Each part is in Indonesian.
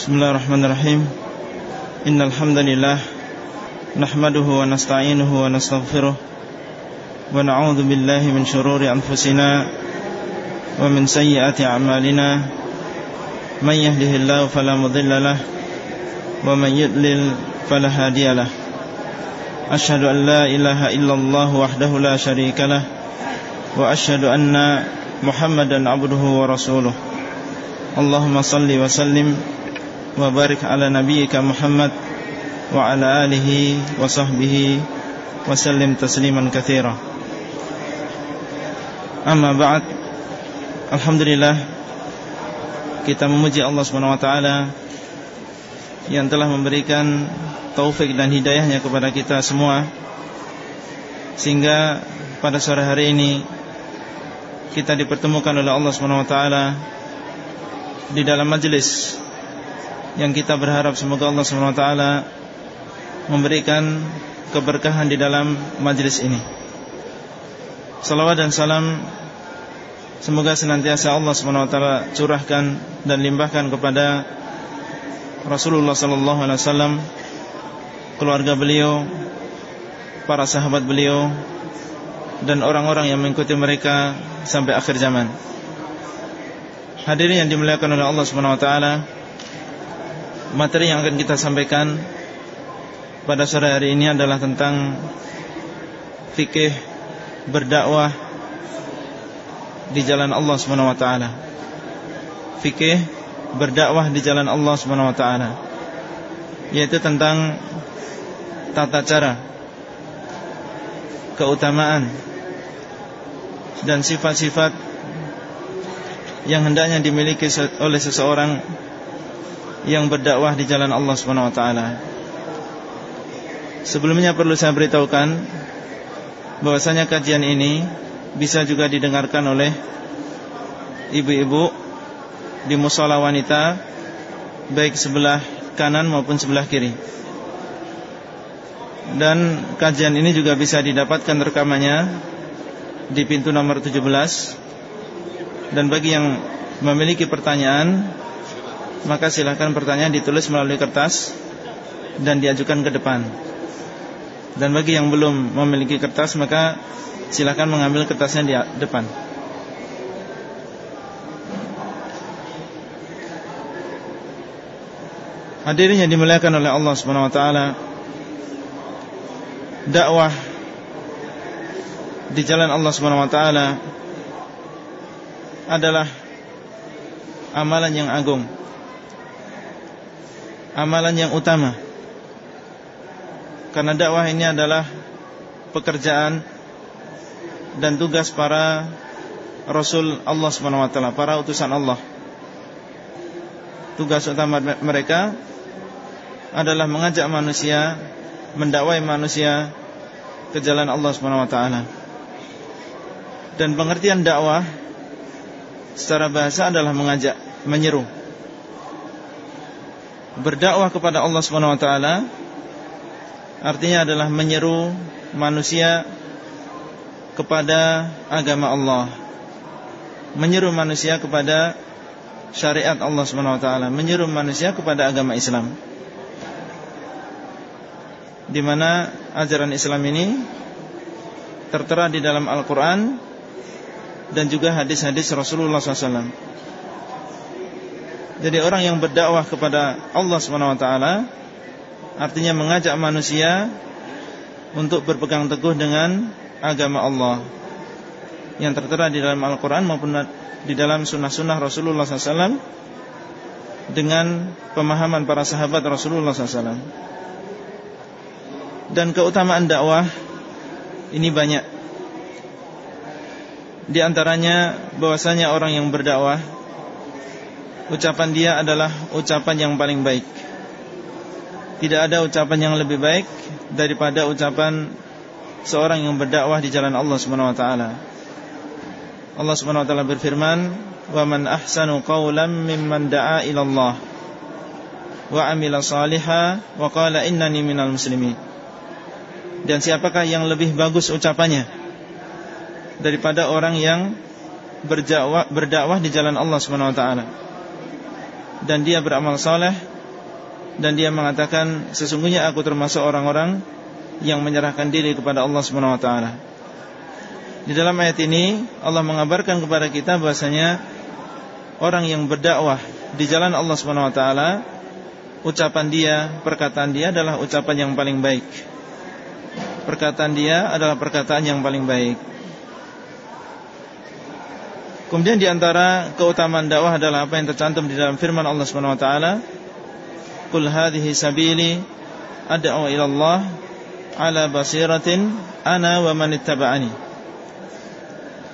Bismillahirrahmanirrahim. Innal hamdalillah nahmaduhu wa nasta'inuhu wa nastaghfiruh. Wa na'udzu billahi min shururi anfusina wa min sayyiati a'malina. May yahdihillahu fala mudilla lah wa man yudlil fala hadiyalah Ashhadu an la ilaha illallah wahdahu la sharika wa ashhadu anna Muhammadan abduhu wa rasuluh. Allahumma salli wa sallim وبارك على نبيك محمد وعلى آله وصحبه وسلم تسليما كثيرا أما بعد الحمد لله kita memuji Allah Subhanahu wa taala yang telah memberikan taufik dan hidayahnya kepada kita semua sehingga pada sore hari ini kita dipertemukan oleh Allah Subhanahu wa taala di dalam majelis yang kita berharap semoga Allah taala memberikan keberkahan di dalam majelis ini. Salawat dan salam semoga senantiasa Allah taala curahkan dan limpahkan kepada Rasulullah wasallam, keluarga beliau, para sahabat beliau dan orang-orang yang mengikuti mereka sampai akhir zaman. Hadirin yang dimuliakan oleh Allah taala, materi yang akan kita sampaikan pada sore hari ini adalah tentang fikih berdakwah di jalan Allah taala. Fikih berdakwah di jalan Allah taala. Yaitu tentang tata cara keutamaan dan sifat-sifat yang hendaknya dimiliki oleh seseorang yang berdakwah di jalan Allah Subhanahu wa taala. Sebelumnya perlu saya beritahukan bahwasanya kajian ini bisa juga didengarkan oleh ibu-ibu di musola wanita baik sebelah kanan maupun sebelah kiri. Dan kajian ini juga bisa didapatkan rekamannya di pintu nomor 17 Dan bagi yang memiliki pertanyaan Maka silahkan pertanyaan ditulis melalui kertas Dan diajukan ke depan Dan bagi yang belum memiliki kertas Maka silahkan mengambil kertasnya di depan Hadirin yang dimuliakan oleh Allah Subhanahu wa taala dakwah di jalan Allah Subhanahu wa taala adalah amalan yang agung. Amalan yang utama. Karena dakwah ini adalah pekerjaan dan tugas para rasul Allah taala, para utusan Allah. Tugas utama mereka adalah mengajak manusia, mendakwai manusia ke jalan Allah taala. Dan pengertian dakwah secara bahasa adalah mengajak, menyeru. Berdakwah kepada Allah Subhanahu wa taala artinya adalah menyeru manusia kepada agama Allah. Menyeru manusia kepada syariat Allah Subhanahu wa taala, menyeru manusia kepada agama Islam di mana ajaran Islam ini tertera di dalam Al-Quran dan juga hadis-hadis Rasulullah SAW. Jadi orang yang berdakwah kepada Allah SWT artinya mengajak manusia untuk berpegang teguh dengan agama Allah yang tertera di dalam Al-Quran maupun di dalam sunnah-sunnah Rasulullah SAW dengan pemahaman para sahabat Rasulullah SAW dan keutamaan dakwah ini banyak. Di antaranya bahwasanya orang yang berdakwah ucapan dia adalah ucapan yang paling baik. Tidak ada ucapan yang lebih baik daripada ucapan seorang yang berdakwah di jalan Allah Subhanahu wa taala. Allah Subhanahu wa taala berfirman, "Wa man ahsanu qawlan mimman da'a ila Allah wa 'amila shalihan wa qala innani minal muslimin." Dan siapakah yang lebih bagus ucapannya Daripada orang yang berdakwah, di jalan Allah SWT dan dia beramal saleh dan dia mengatakan sesungguhnya aku termasuk orang-orang yang menyerahkan diri kepada Allah Subhanahu wa taala. Di dalam ayat ini Allah mengabarkan kepada kita bahasanya orang yang berdakwah di jalan Allah Subhanahu wa taala ucapan dia, perkataan dia adalah ucapan yang paling baik. Perkataan dia adalah perkataan yang paling baik. Kemudian di antara keutamaan dakwah adalah apa yang tercantum di dalam firman Allah Subhanahu wa taala, "Qul hadhihi sabili ad'u ila Allah ala basiratin ana wa man ittaba'ani."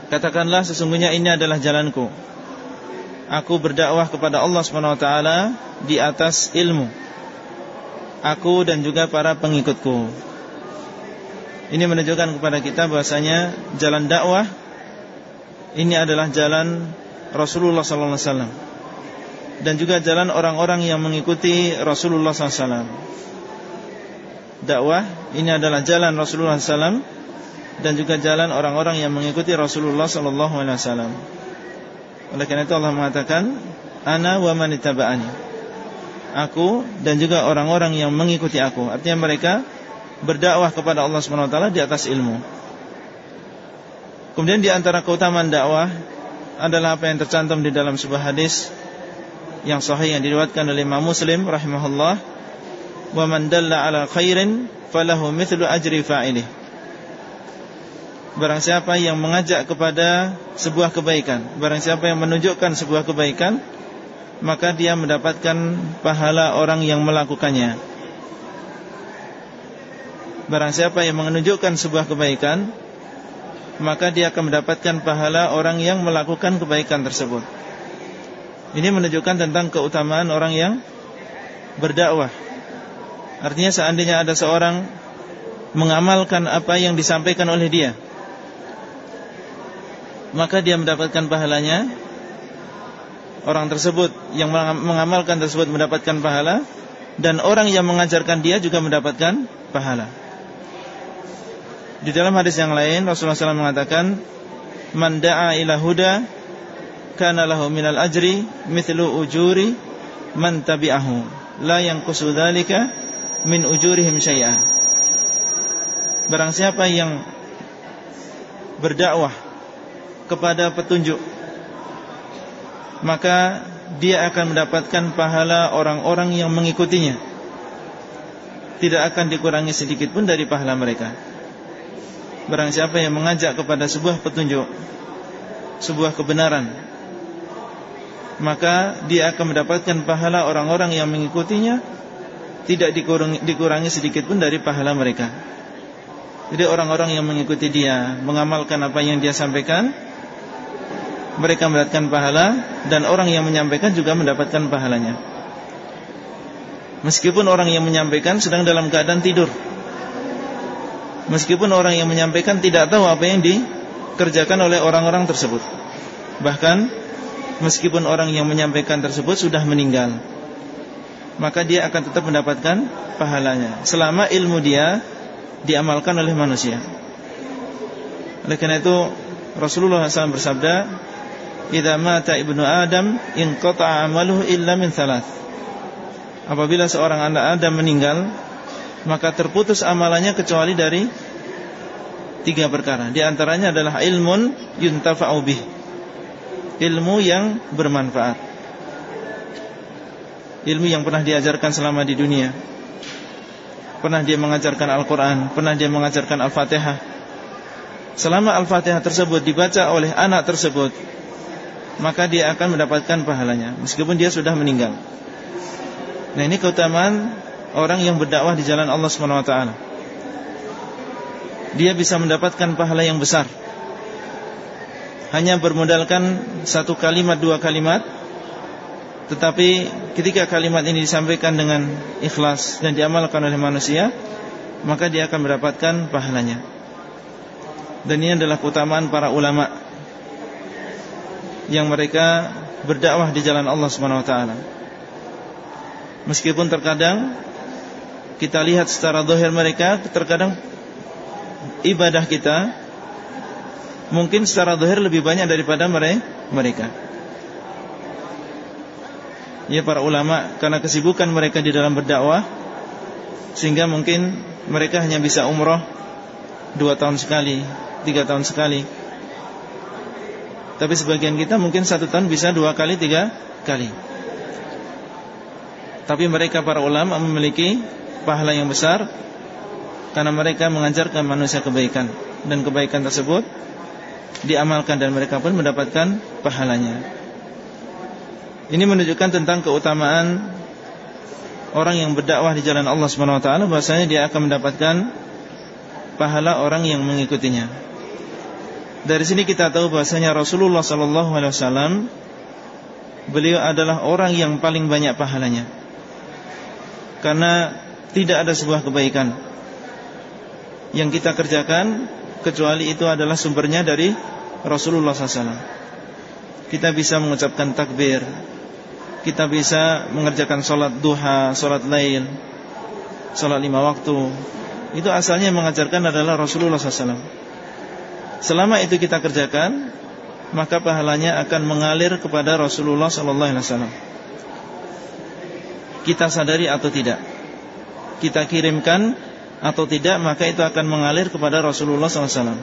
Katakanlah sesungguhnya ini adalah jalanku. Aku berdakwah kepada Allah Subhanahu wa taala di atas ilmu. Aku dan juga para pengikutku. Ini menunjukkan kepada kita bahasanya jalan dakwah ini adalah jalan Rasulullah sallallahu alaihi wasallam dan juga jalan orang-orang yang mengikuti Rasulullah wasallam. Dakwah ini adalah jalan Rasulullah sallallahu dan juga jalan orang-orang yang mengikuti Rasulullah wasallam. Oleh karena itu Allah mengatakan, "Ana wa man Aku dan juga orang-orang yang mengikuti aku. Artinya mereka berdakwah kepada Allah Subhanahu wa taala di atas ilmu. Kemudian di antara keutamaan dakwah adalah apa yang tercantum di dalam sebuah hadis yang sahih yang diriwayatkan oleh Imam Muslim rahimahullah, "Wa man dalla 'ala khairin falahu mithlu ajri fa'ilih." Barang siapa yang mengajak kepada sebuah kebaikan, barang siapa yang menunjukkan sebuah kebaikan, maka dia mendapatkan pahala orang yang melakukannya. Barang siapa yang menunjukkan sebuah kebaikan, maka dia akan mendapatkan pahala orang yang melakukan kebaikan tersebut. Ini menunjukkan tentang keutamaan orang yang berdakwah. Artinya seandainya ada seorang mengamalkan apa yang disampaikan oleh dia, maka dia mendapatkan pahalanya. Orang tersebut yang mengamalkan tersebut mendapatkan pahala dan orang yang mengajarkan dia juga mendapatkan pahala. Di dalam hadis yang lain Rasulullah SAW mengatakan Man da'a ila huda Kana lahu minal ajri Mithlu ujuri Man tabi'ahu. La yang kusudhalika Min ujurihim syai'ah Barang siapa yang Berdakwah Kepada petunjuk Maka Dia akan mendapatkan pahala Orang-orang yang mengikutinya. Tidak akan dikurangi sedikit pun Dari pahala mereka Barang siapa yang mengajak kepada sebuah petunjuk Sebuah kebenaran Maka dia akan mendapatkan pahala orang-orang yang mengikutinya. Tidak dikurangi, dikurangi sedikit pun dari pahala mereka. Jadi orang-orang yang mengikuti dia Mengamalkan apa yang dia sampaikan Mereka mendapatkan pahala Dan orang yang menyampaikan juga mendapatkan pahalanya. Meskipun orang yang menyampaikan sedang dalam keadaan tidur Meskipun orang yang menyampaikan tidak tahu apa yang dikerjakan oleh orang-orang tersebut. Bahkan Meskipun orang yang menyampaikan tersebut sudah meninggal Maka dia akan tetap mendapatkan pahalanya. Selama ilmu dia Diamalkan oleh manusia. Oleh karena itu Rasulullah SAW bersabda Idza mata ibnu Adam Inqata amaluhu illa min thalath. Apabila seorang anak Adam meninggal maka terputus amalannya kecuali dari tiga perkara. Di antaranya adalah ilmun yuntafa'u bih. Ilmu yang bermanfaat. Ilmu yang pernah diajarkan selama di dunia. Pernah dia mengajarkan Al-Qur'an, pernah dia mengajarkan Al-Fatihah. Selama Al-Fatihah tersebut dibaca oleh anak tersebut, maka dia akan mendapatkan pahalanya meskipun dia sudah meninggal. Nah, ini keutamaan orang yang berdakwah di jalan Allah Subhanahu wa taala. Dia bisa mendapatkan pahala yang besar. Hanya bermodalkan satu kalimat dua kalimat tetapi ketika kalimat ini disampaikan dengan ikhlas dan diamalkan oleh manusia maka dia akan mendapatkan pahalanya. Dan ini adalah keutamaan para ulama yang mereka berdakwah di jalan Allah Subhanahu wa taala. Meskipun terkadang kita lihat secara dohir mereka terkadang ibadah kita mungkin secara dohir lebih banyak daripada mereka. ya para ulama karena kesibukan mereka di dalam berdakwah sehingga mungkin mereka hanya bisa umroh dua tahun sekali, tiga tahun sekali. Tapi sebagian kita mungkin satu tahun bisa dua kali, tiga kali. Tapi mereka para ulama memiliki pahala yang besar karena mereka mengajarkan manusia kebaikan dan kebaikan tersebut diamalkan dan mereka pun mendapatkan pahalanya. Ini menunjukkan tentang keutamaan orang yang berdakwah di jalan Allah Subhanahu wa taala bahwasanya dia akan mendapatkan pahala orang yang mengikutinya. Dari sini kita tahu bahwasanya Rasulullah sallallahu alaihi wasallam beliau adalah orang yang paling banyak pahalanya. Karena tidak ada sebuah kebaikan yang kita kerjakan kecuali itu adalah sumbernya dari Rasulullah SAW. Kita bisa mengucapkan takbir, kita bisa mengerjakan sholat duha, sholat lain, sholat lima waktu. Itu asalnya mengajarkan adalah Rasulullah SAW. Selama itu kita kerjakan, maka pahalanya akan mengalir kepada Rasulullah SAW. Kita sadari atau tidak, kita kirimkan atau tidak, maka itu akan mengalir kepada Rasulullah SAW.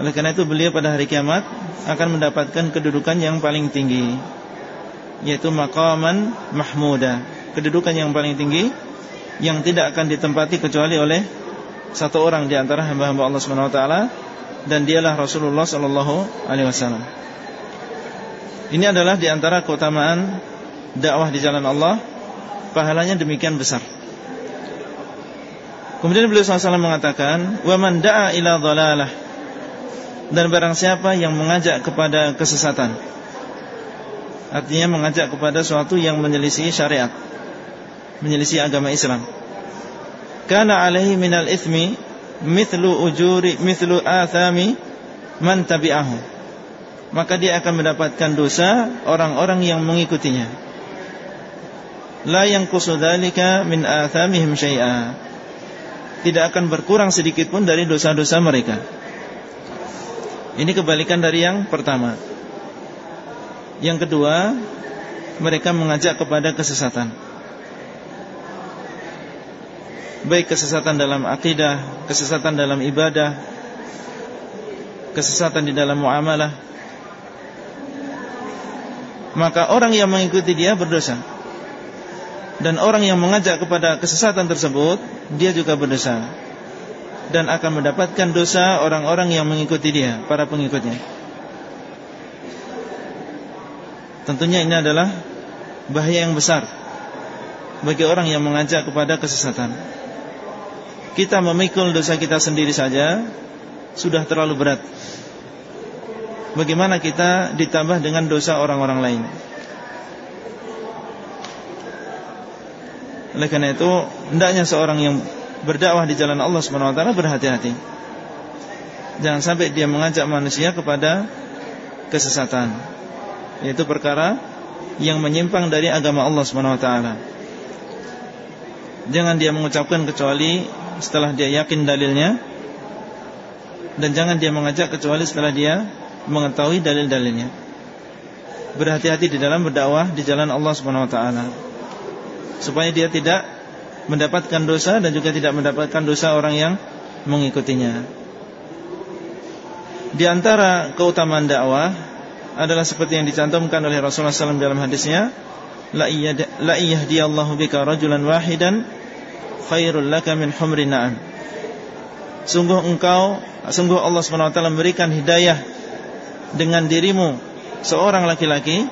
Oleh karena itu beliau pada hari kiamat akan mendapatkan kedudukan yang paling tinggi yaitu maqaman mahmuda, kedudukan yang paling tinggi yang tidak akan ditempati kecuali oleh satu orang di antara hamba-hamba Allah Subhanahu wa taala dan dialah Rasulullah sallallahu alaihi wasallam. Ini adalah di antara keutamaan dakwah di jalan Allah, pahalanya demikian besar. Kemudian beliau SAW mengatakan, "Wa man da'a ila dhalalah." Dan barang siapa yang mengajak kepada kesesatan. Artinya mengajak kepada suatu yang menyelisih syariat. Menyelisih agama Islam. Kana alaihi minal ithmi Mithlu ujuri Mithlu athami Man tabi'ahu. Maka dia akan mendapatkan dosa Orang-orang yang mengikutinya. La yang kusudalika Min athamihim syai'a Tidak akan berkurang sedikit pun Dari dosa-dosa mereka Ini kebalikan dari yang pertama yang kedua, mereka mengajak kepada kesesatan. Baik kesesatan dalam akidah, kesesatan dalam ibadah, kesesatan di dalam muamalah. Maka orang yang mengikuti dia berdosa. Dan orang yang mengajak kepada kesesatan tersebut, dia juga berdosa. Dan akan mendapatkan dosa orang-orang yang mengikuti dia, para pengikutnya. Tentunya ini adalah bahaya yang besar bagi orang yang mengajak kepada kesesatan. Kita memikul dosa kita sendiri saja sudah terlalu berat. Bagaimana kita ditambah dengan dosa orang-orang lain? Oleh karena itu, hendaknya seorang yang berdakwah di jalan Allah Subhanahu wa taala berhati-hati. Jangan sampai dia mengajak manusia kepada kesesatan. Yaitu perkara yang menyimpang dari agama Allah SWT Jangan dia mengucapkan kecuali setelah dia yakin dalilnya Dan jangan dia mengajak kecuali setelah dia mengetahui dalil-dalilnya Berhati-hati di dalam berdakwah di jalan Allah SWT Supaya dia tidak mendapatkan dosa dan juga tidak mendapatkan dosa orang yang mengikutinya. Di antara keutamaan dakwah adalah seperti yang dicantumkan oleh Rasulullah SAW dalam hadisnya la yahdiyallahu bika rajulan wahidan khairul laka min humri na'am. Sungguh engkau sungguh Allah SWT memberikan hidayah dengan dirimu seorang laki-laki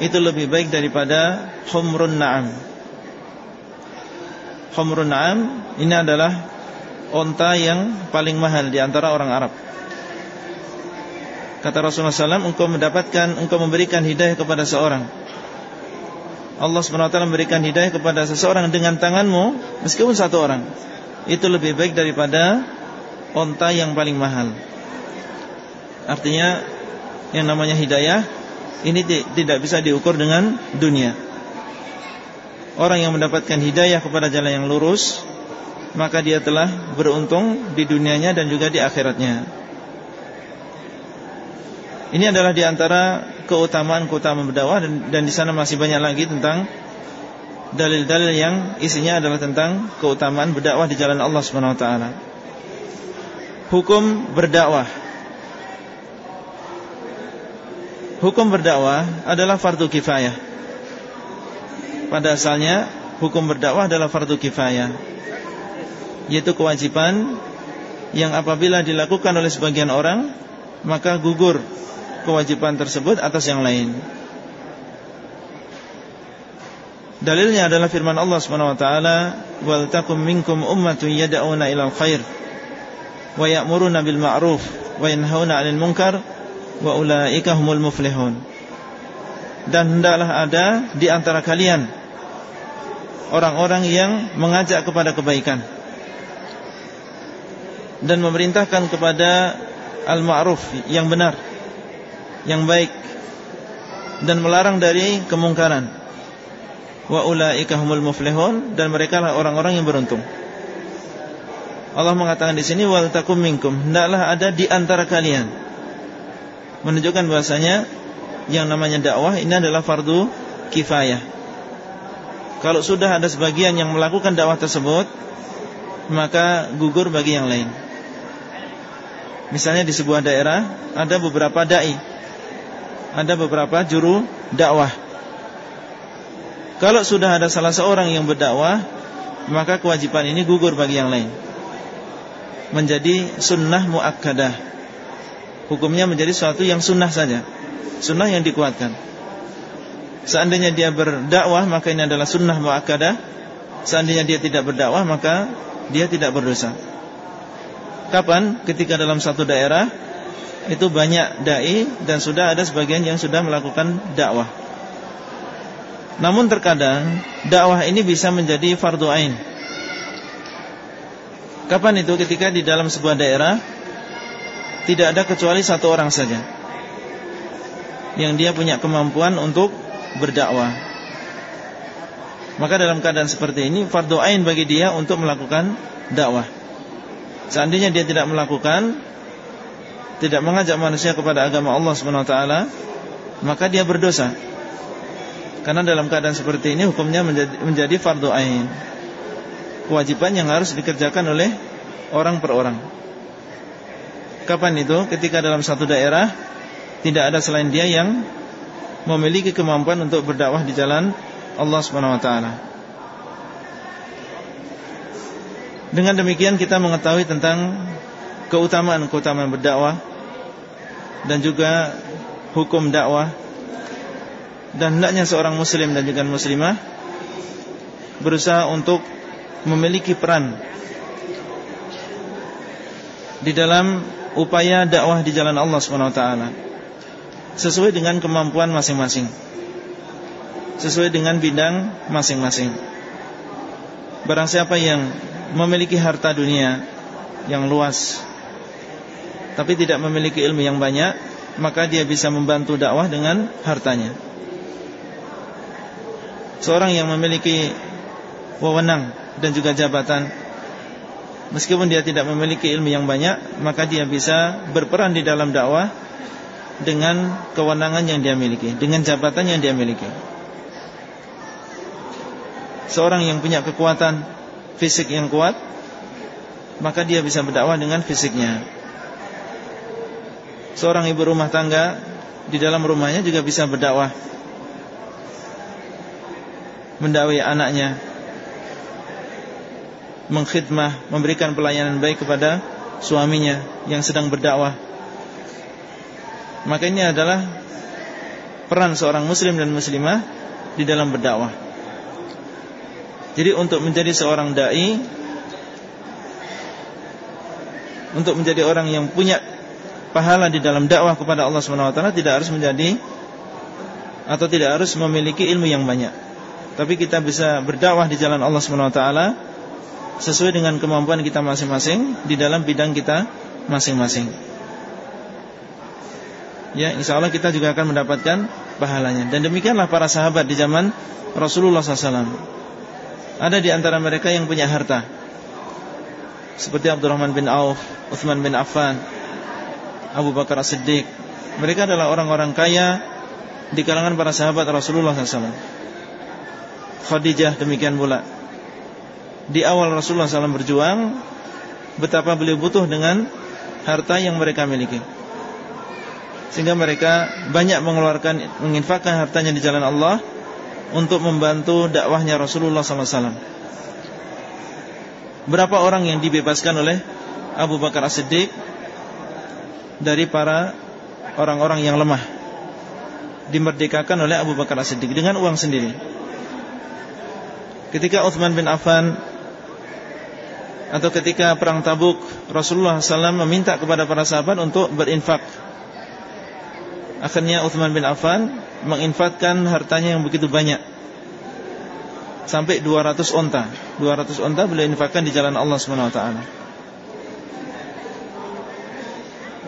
itu lebih baik daripada humrun na'am humrun na'am ini adalah onta yang paling mahal di antara orang Arab. Kata Rasulullah SAW Engkau mendapatkan Engkau memberikan hidayah kepada seorang. Allah SWT memberikan hidayah kepada seseorang Dengan tanganmu Meskipun satu orang. Itu lebih baik daripada Onta yang paling mahal. Artinya Yang namanya hidayah Ini tidak bisa diukur dengan dunia Orang yang mendapatkan hidayah kepada jalan yang lurus Maka dia telah beruntung Di dunianya dan juga di akhiratnya ini adalah di antara keutamaan-keutamaan berdakwah dan, dan di sana masih banyak lagi tentang dalil-dalil yang isinya adalah tentang keutamaan berdakwah di jalan Allah Subhanahu wa taala. Hukum berdakwah. Hukum berdakwah adalah fardu kifayah. Pada asalnya hukum berdakwah adalah fardu kifayah. Yaitu kewajiban yang apabila dilakukan oleh sebagian orang maka gugur kewajiban tersebut atas yang lain. Dalilnya adalah firman Allah Subhanahu wa taala, "Wal takum minkum ummatun yad'una ilal khair wa ya'muruna bil ma'ruf wa yanhauna 'anil munkar wa ulaika humul muflihun." Dan hendaklah ada di antara kalian orang-orang yang mengajak kepada kebaikan dan memerintahkan kepada al-ma'ruf yang benar, yang baik dan melarang dari kemungkaran wa ulaika humul muflihun dan mereka lah orang-orang yang beruntung. Allah mengatakan di sini wal takum minkum, hendaklah ada di antara kalian. Menunjukkan bahasanya yang namanya dakwah ini adalah fardu kifayah. Kalau sudah ada sebagian yang melakukan dakwah tersebut, maka gugur bagi yang lain. Misalnya di sebuah daerah ada beberapa dai, ada beberapa juru dakwah. Kalau sudah ada salah seorang yang berdakwah Maka kewajiban ini gugur bagi yang lain. Menjadi sunnah muakkadah. Hukumnya menjadi sesuatu yang sunnah saja. Sunnah yang dikuatkan Seandainya dia berdakwah Maka ini adalah sunnah muakkadah Seandainya dia tidak berdakwah Maka dia tidak berdosa Kapan? Ketika dalam satu daerah Itu banyak da'i Dan sudah ada sebagian yang sudah melakukan dakwah namun terkadang dakwah ini bisa menjadi fardu ain. Kapan itu? Ketika di dalam sebuah daerah tidak ada kecuali satu orang saja yang dia punya kemampuan untuk berdakwah. Maka dalam keadaan seperti ini fardu ain bagi dia untuk melakukan dakwah. Seandainya dia tidak melakukan tidak mengajak manusia kepada agama Allah Subhanahu wa taala, maka dia berdosa. Karena dalam keadaan seperti ini hukumnya menjadi, menjadi fardu ain. Kewajiban yang harus dikerjakan oleh orang per orang. Kapan itu? Ketika dalam satu daerah tidak ada selain dia yang memiliki kemampuan untuk berdakwah di jalan Allah Subhanahu wa taala. Dengan demikian kita mengetahui tentang keutamaan-keutamaan berdakwah dan juga hukum dakwah dan hendaknya seorang muslim dan juga muslimah berusaha untuk memiliki peran di dalam upaya dakwah di jalan Allah Subhanahu wa taala sesuai dengan kemampuan masing-masing. Sesuai dengan bidang masing-masing. Barang siapa yang memiliki harta dunia yang luas tapi tidak memiliki ilmu yang banyak maka dia bisa membantu dakwah dengan hartanya. Seorang yang memiliki wewenang dan juga jabatan Meskipun dia tidak memiliki ilmu yang banyak Maka dia bisa berperan di dalam dakwah Dengan kewenangan yang dia miliki Dengan jabatan yang dia miliki. Seorang yang punya kekuatan Fisik yang kuat Maka dia bisa berdakwah dengan fisiknya. Seorang ibu rumah tangga Di dalam rumahnya juga bisa berdakwah. Mendakwai anaknya. Mengkhidmah, memberikan pelayanan baik kepada suaminya yang sedang berdakwah. Maka ini adalah peran seorang muslim dan muslimah di dalam berdakwah. Jadi untuk menjadi seorang dai untuk menjadi orang yang punya pahala di dalam dakwah kepada Allah Subhanahu wa taala tidak harus menjadi atau tidak harus memiliki ilmu yang banyak tapi kita bisa berdakwah di jalan Allah Subhanahu wa taala sesuai dengan kemampuan kita masing-masing di dalam bidang kita masing-masing. Ya, insya Allah kita juga akan mendapatkan pahalanya. Dan demikianlah para sahabat di zaman Rasulullah SAW. Ada di antara mereka yang punya harta, seperti Abdurrahman bin Auf, Uthman bin Affan, Abu Bakar As-Siddiq. Mereka adalah orang-orang kaya di kalangan para sahabat Rasulullah SAW. Khadijah demikian pula. Di awal Rasulullah SAW berjuang, betapa beliau butuh dengan harta yang mereka miliki. Sehingga mereka banyak mengeluarkan, menginfakkan hartanya di jalan Allah untuk membantu dakwahnya Rasulullah SAW. Berapa orang yang dibebaskan oleh Abu Bakar As-Siddiq dari para orang-orang yang lemah dimerdekakan oleh Abu Bakar As-Siddiq dengan uang sendiri. Ketika Uthman bin Affan atau ketika perang Tabuk Rasulullah SAW meminta kepada para sahabat untuk berinfak Akhirnya Uthman bin Affan menginfatkan hartanya yang begitu banyak. Sampai 200 onta. 200 onta beliau infakkan di jalan Allah SWT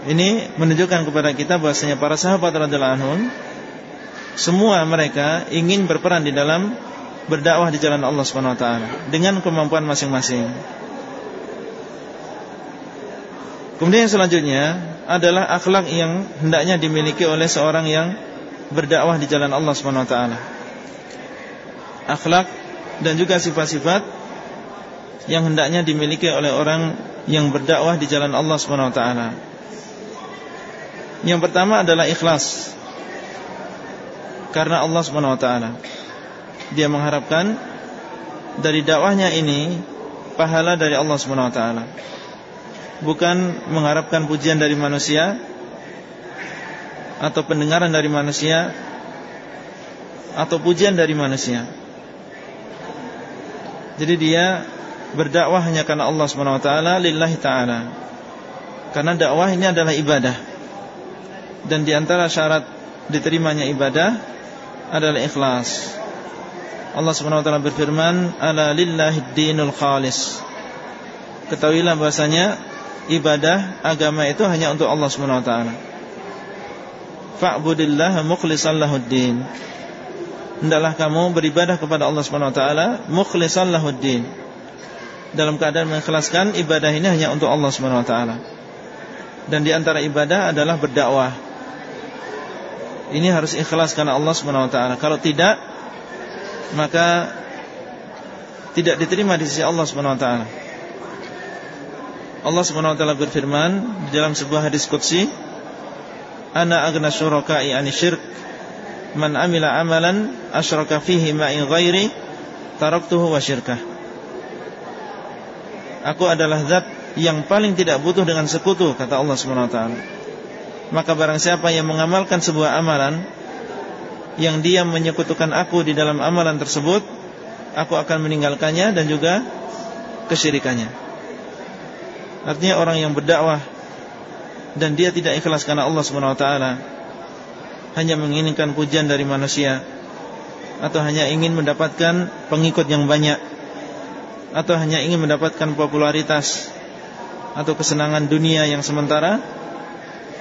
Ini menunjukkan kepada kita bahwasanya para sahabat radhiyallahu anhum semua mereka ingin berperan di dalam berdakwah di jalan Allah SWT dengan kemampuan masing-masing. Kemudian yang selanjutnya adalah akhlak yang hendaknya dimiliki oleh seorang yang berdakwah di jalan Allah SWT Akhlak dan juga sifat-sifat yang hendaknya dimiliki oleh orang yang berdakwah di jalan Allah SWT Yang pertama adalah ikhlas. Karena Allah SWT Dia mengharapkan dari dakwahnya ini pahala dari Allah SWT bukan mengharapkan pujian dari manusia atau pendengaran dari manusia atau pujian dari manusia. Jadi dia berdakwah hanya karena Allah SWT lillahi ta'ala. Karena dakwah ini adalah ibadah. Dan di antara syarat diterimanya ibadah adalah ikhlas. Allah SWT berfirman, "Ala lillahi dinul khalis." Ketahuilah bahasanya ibadah agama itu hanya untuk Allah Subhanahu wa taala. Fa'budillah mukhlishan lahuddin. Hendaklah kamu beribadah kepada Allah Subhanahu wa taala mukhlishan lahuddin. Dalam keadaan mengikhlaskan ibadah ini hanya untuk Allah Subhanahu wa taala. Dan di antara ibadah adalah berdakwah. Ini harus ikhlas karena Allah Subhanahu wa taala. Kalau tidak maka tidak diterima di sisi Allah Subhanahu wa taala. Allah Subhanahu wa taala berfirman dalam sebuah hadis qudsi, "Ana aghna syuraka'i 'ani syirk. Man 'amila 'amalan asyraka fihi ma'i ghairi, taraktuhu wa syirkah." Aku adalah zat yang paling tidak butuh dengan sekutu kata Allah Subhanahu wa taala. Maka barang siapa yang mengamalkan sebuah amalan yang dia menyekutukan aku di dalam amalan tersebut, aku akan meninggalkannya dan juga kesyirikannya. Artinya orang yang berdakwah dan dia tidak ikhlas karena Allah SWT hanya menginginkan pujian dari manusia atau hanya ingin mendapatkan pengikut yang banyak atau hanya ingin mendapatkan popularitas atau kesenangan dunia yang sementara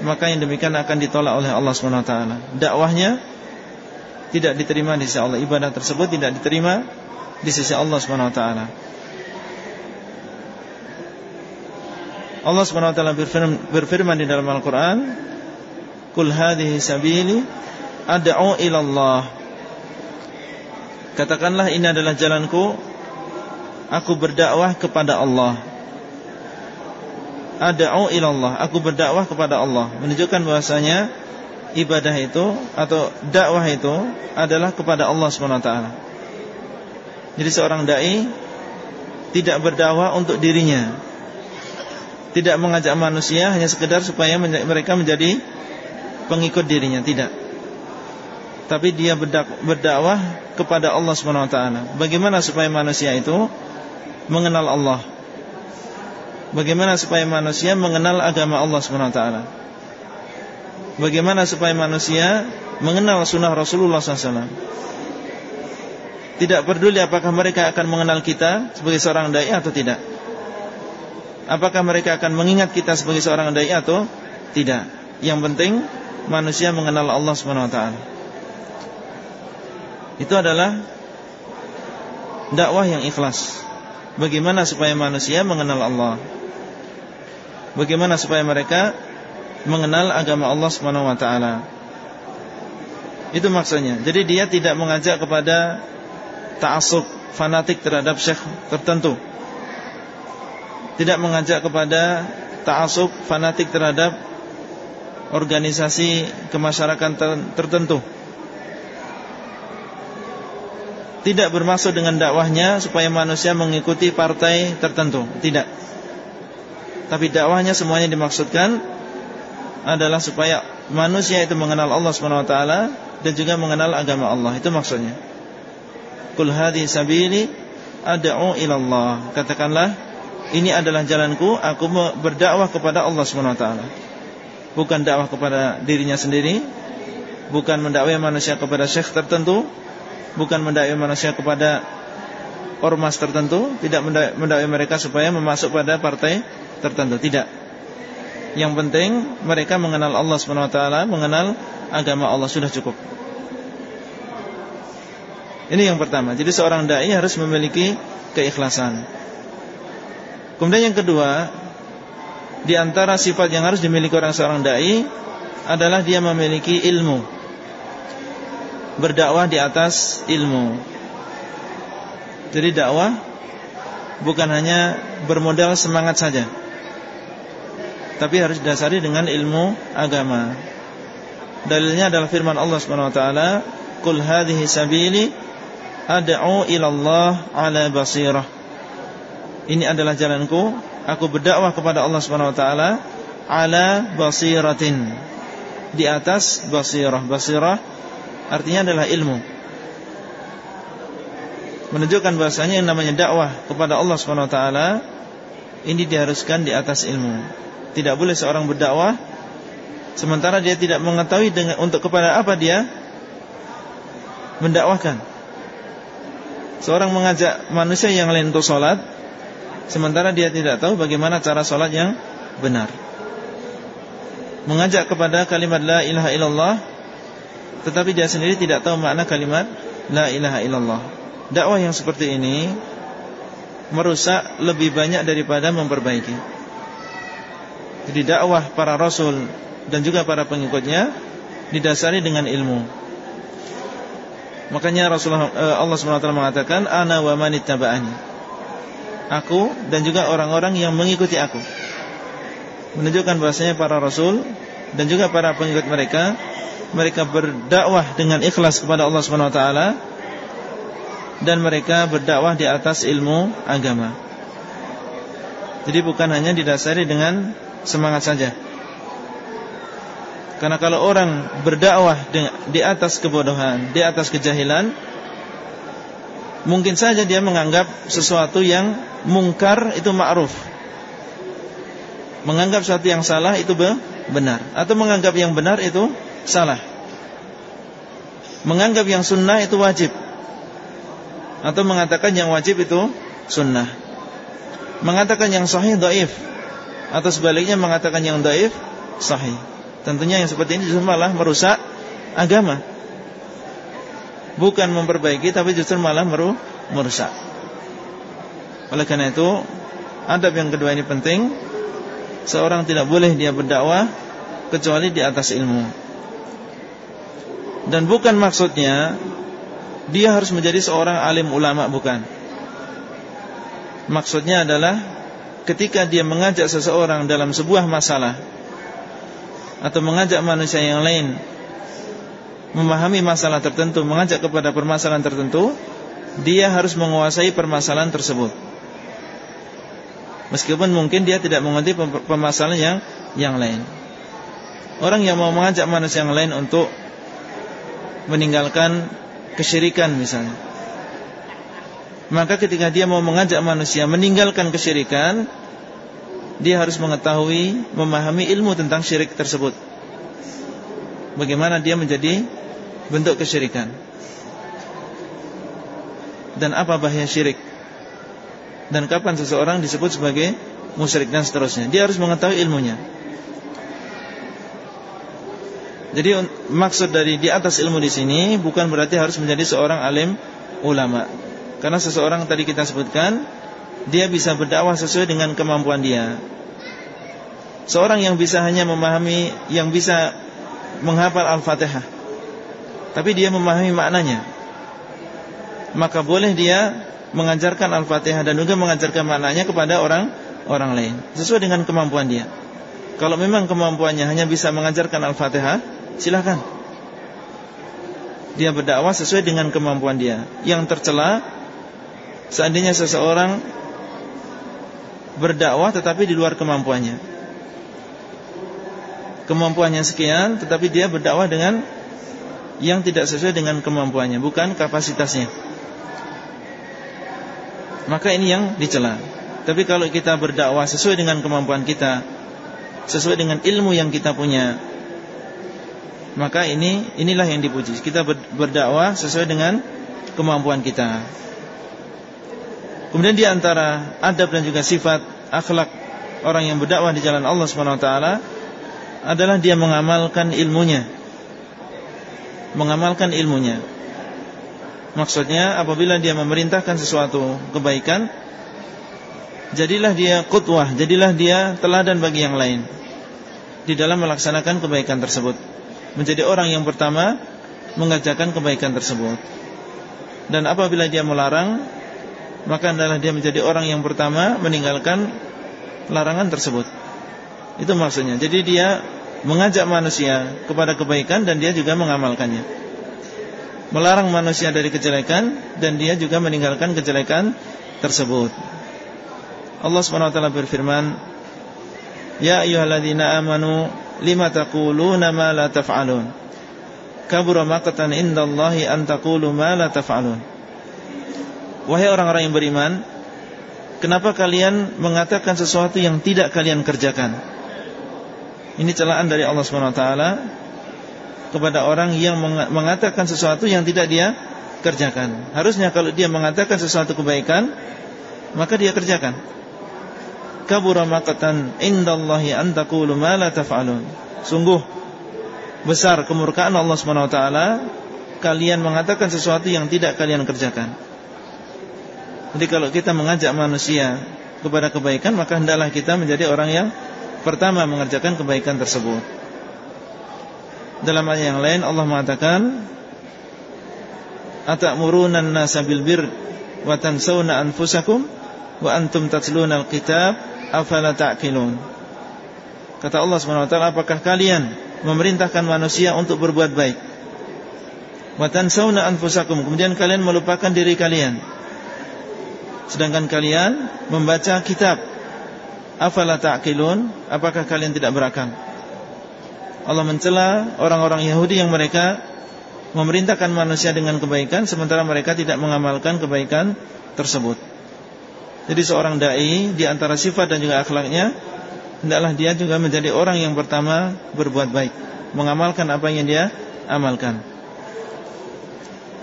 maka yang demikian akan ditolak oleh Allah SWT dakwahnya tidak diterima di sisi Allah. Ibadah tersebut tidak diterima di sisi Allah SWT Allah SWT berfirman, berfirman di dalam Al-Quran Kul hadhihi sabili Ada'u ilallah Katakanlah ini adalah jalanku. Aku berdakwah kepada Allah. Ada'u ilallah Aku berdakwah kepada Allah. Menunjukkan bahwasanya Ibadah itu Atau dakwah itu Adalah kepada Allah SWT Jadi seorang da'i Tidak berdakwah untuk dirinya tidak mengajak manusia hanya sekedar supaya mereka menjadi pengikut dirinya, tidak. Tapi dia berdakwah kepada Allah SWT Bagaimana supaya manusia itu mengenal Allah? Bagaimana supaya manusia mengenal agama Allah SWT Bagaimana supaya manusia mengenal sunnah Rasulullah SAW Tidak peduli apakah mereka akan mengenal kita sebagai seorang da'i atau tidak Apakah mereka akan mengingat kita sebagai seorang dai atau tidak? Yang penting manusia mengenal Allah SWT. Itu adalah dakwah yang ikhlas. Bagaimana supaya manusia mengenal Allah? Bagaimana supaya mereka mengenal agama Allah SWT? Itu maksudnya. Jadi dia tidak mengajak kepada ta'assub fanatik terhadap syekh tertentu. Tidak mengajak kepada ta'assub fanatik terhadap organisasi kemasyarakatan tertentu. Tidak bermaksud dengan dakwahnya supaya manusia mengikuti partai tertentu, tidak. Tapi dakwahnya semuanya dimaksudkan adalah supaya manusia itu mengenal Allah SWT dan juga mengenal agama Allah. Itu maksudnya. Kul hadhi sabili ad'u ila Allah. Katakanlah, ini adalah jalanku, aku berdakwah kepada Allah SWT. Bukan dakwah kepada dirinya sendiri, bukan mendakwai manusia kepada syekh tertentu, bukan mendakwai manusia kepada ormas tertentu, tidak mendakwai mereka supaya memasuk pada partai tertentu, tidak. Yang penting mereka mengenal Allah SWT Mengenal agama Allah sudah cukup Ini yang pertama Jadi seorang da'i harus memiliki keikhlasan Kemudian yang kedua Di antara sifat yang harus dimiliki orang seorang da'i Adalah dia memiliki ilmu Berdakwah di atas ilmu Jadi dakwah Bukan hanya bermodal semangat saja tapi harus didasari dengan ilmu agama. Dalilnya adalah firman Allah Subhanahu wa taala, "Qul hadhihi sabili ad'u ila Allah 'ala basirah." Ini adalah jalanku, aku berdakwah kepada Allah Subhanahu wa taala ala basiratin. Di atas basirah. Basirah artinya adalah ilmu. Menunjukkan bahasanya yang namanya dakwah kepada Allah Subhanahu wa taala ini diharuskan di atas ilmu. Tidak boleh seorang berdakwah sementara dia tidak mengetahui dengan untuk kepada apa dia mendakwahkan. Seorang mengajak manusia yang lain untuk sholat Sementara dia tidak tahu bagaimana cara sholat yang benar Mengajak kepada kalimat La ilaha illallah Tetapi dia sendiri tidak tahu makna kalimat La ilaha illallah Dakwah yang seperti ini Merusak lebih banyak daripada memperbaiki jadi dakwah para rasul dan juga para pengikutnya didasari dengan ilmu. Makanya Rasulullah eh, Allah SWT mengatakan ana wa manittaba'ani. Aku dan juga orang-orang yang mengikuti aku. Menunjukkan bahasanya para rasul dan juga para pengikut mereka mereka berdakwah dengan ikhlas kepada Allah SWT dan mereka berdakwah di atas ilmu agama. Jadi bukan hanya didasari dengan semangat saja. Karena kalau orang berdakwah di atas kebodohan, di atas kejahilan, mungkin saja dia menganggap sesuatu yang mungkar itu ma'ruf. Menganggap sesuatu yang salah itu benar atau menganggap yang benar itu salah. Menganggap yang sunnah itu wajib atau mengatakan yang wajib itu sunnah. Mengatakan yang sahih doif atau sebaliknya mengatakan yang daif sahih. Tentunya yang seperti ini justru malah merusak agama. Bukan memperbaiki tapi justru malah meru merusak. Oleh karena itu, adab yang kedua ini penting. Seorang tidak boleh dia berdakwah kecuali di atas ilmu. Dan bukan maksudnya dia harus menjadi seorang alim ulama bukan. Maksudnya adalah ketika dia mengajak seseorang dalam sebuah masalah atau mengajak manusia yang lain memahami masalah tertentu, mengajak kepada permasalahan tertentu, dia harus menguasai permasalahan tersebut. Meskipun mungkin dia tidak mengerti permasalahan yang yang lain. Orang yang mau mengajak manusia yang lain untuk meninggalkan kesyirikan misalnya maka ketika dia mau mengajak manusia meninggalkan kesyirikan Dia harus mengetahui Memahami ilmu tentang syirik tersebut Bagaimana dia menjadi Bentuk kesyirikan. Dan apa bahaya syirik? Dan kapan seseorang disebut sebagai Musyrik dan seterusnya? Dia harus mengetahui ilmunya. Jadi maksud dari di atas ilmu di sini bukan berarti harus menjadi seorang alim ulama. Karena seseorang tadi kita sebutkan Dia bisa berdakwah sesuai dengan kemampuan dia. Seorang yang bisa hanya memahami Yang bisa menghafal Al-Fatihah Tapi dia memahami maknanya. Maka boleh dia mengajarkan Al-Fatihah Dan juga mengajarkan maknanya kepada orang orang lain. Sesuai dengan kemampuan dia. Kalau memang kemampuannya hanya bisa mengajarkan Al-Fatihah Silahkan Dia berdakwah sesuai dengan kemampuan dia. Yang tercela Seandainya seseorang Berdakwah tetapi di luar kemampuannya. Kemampuannya sekian tetapi dia berdakwah dengan yang tidak sesuai dengan kemampuannya, bukan kapasitasnya. Maka ini yang dicela. Tapi kalau kita berdakwah sesuai dengan kemampuan kita, sesuai dengan ilmu yang kita punya, maka ini inilah yang dipuji. Kita berdakwah sesuai dengan kemampuan kita. Kemudian di antara adab dan juga sifat akhlak orang yang berdakwah di jalan Allah Subhanahu wa taala adalah dia mengamalkan ilmunya Mengamalkan ilmunya. Maksudnya apabila dia memerintahkan sesuatu kebaikan Jadilah dia kutwah Jadilah dia teladan bagi yang lain Di dalam melaksanakan kebaikan tersebut. Menjadi orang yang pertama Mengajarkan kebaikan tersebut. Dan apabila dia melarang Maka adalah dia menjadi orang yang pertama Meninggalkan larangan tersebut. Itu maksudnya. Jadi dia mengajak manusia kepada kebaikan dan dia juga mengamalkannya. Melarang manusia dari kejelekan dan dia juga meninggalkan kejelekan tersebut. Allah Subhanahu wa taala berfirman, "Ya ayyuhalladzina amanu lima taquluna ma la taf'alun?" Kabura maqtan indallahi an taqulu ma la taf'alun. Wahai orang-orang yang beriman, kenapa kalian mengatakan sesuatu yang tidak kalian kerjakan? Ini celaan dari Allah SWT kepada orang yang mengatakan sesuatu yang tidak dia kerjakan. Harusnya kalau dia mengatakan sesuatu kebaikan, maka dia kerjakan. Kabura maqatan indallahi an taqulu taf'alun. Sungguh besar kemurkaan Allah SWT kalian mengatakan sesuatu yang tidak kalian kerjakan. Jadi kalau kita mengajak manusia kepada kebaikan, maka hendaklah kita menjadi orang yang pertama mengerjakan kebaikan tersebut. Dalam ayat yang lain Allah mengatakan Atamuruna an-nasa bil bir wa tansawna anfusakum wa antum tatluna al-kitab afala ta'qilun. Kata Allah SWT apakah kalian memerintahkan manusia untuk berbuat baik? Wa tansawna anfusakum kemudian kalian melupakan diri kalian. Sedangkan kalian membaca kitab Afala ta'qilun? Apakah kalian tidak berakal? Allah mencela orang-orang Yahudi yang mereka memerintahkan manusia dengan kebaikan sementara mereka tidak mengamalkan kebaikan tersebut. Jadi seorang dai di antara sifat dan juga akhlaknya hendaklah dia juga menjadi orang yang pertama berbuat baik, mengamalkan apa yang dia amalkan.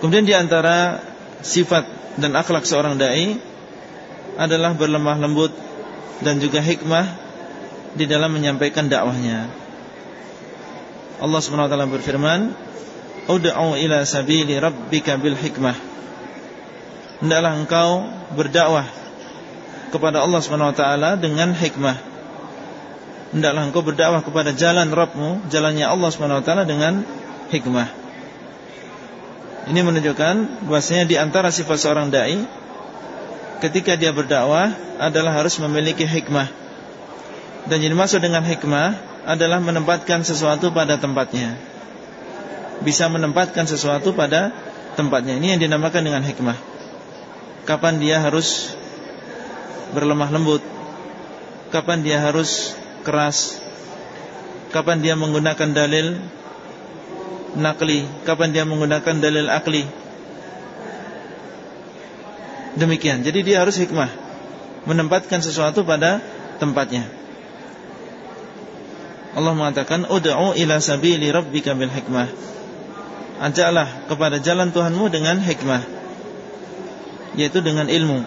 Kemudian di antara sifat dan akhlak seorang dai adalah berlemah lembut dan juga hikmah di dalam menyampaikan dakwahnya. Allah Subhanahu wa taala berfirman, "Ud'u ila sabili rabbika bil hikmah." Hendaklah engkau berdakwah kepada Allah Subhanahu wa taala dengan hikmah. Hendaklah engkau berdakwah kepada jalan Rabbmu, jalannya Allah Subhanahu wa taala dengan hikmah. Ini menunjukkan bahwasanya di antara sifat seorang dai ketika dia berdakwah adalah harus memiliki hikmah. Dan yang dimaksud dengan hikmah adalah menempatkan sesuatu pada tempatnya. Bisa menempatkan sesuatu pada tempatnya. Ini yang dinamakan dengan hikmah. Kapan dia harus berlemah lembut? Kapan dia harus keras? Kapan dia menggunakan dalil nakli? Kapan dia menggunakan dalil akli? Demikian. Jadi dia harus hikmah menempatkan sesuatu pada tempatnya. Allah mengatakan, "Ud'u ila sabili rabbika bil hikmah." Ajaklah kepada jalan Tuhanmu dengan hikmah, yaitu dengan ilmu.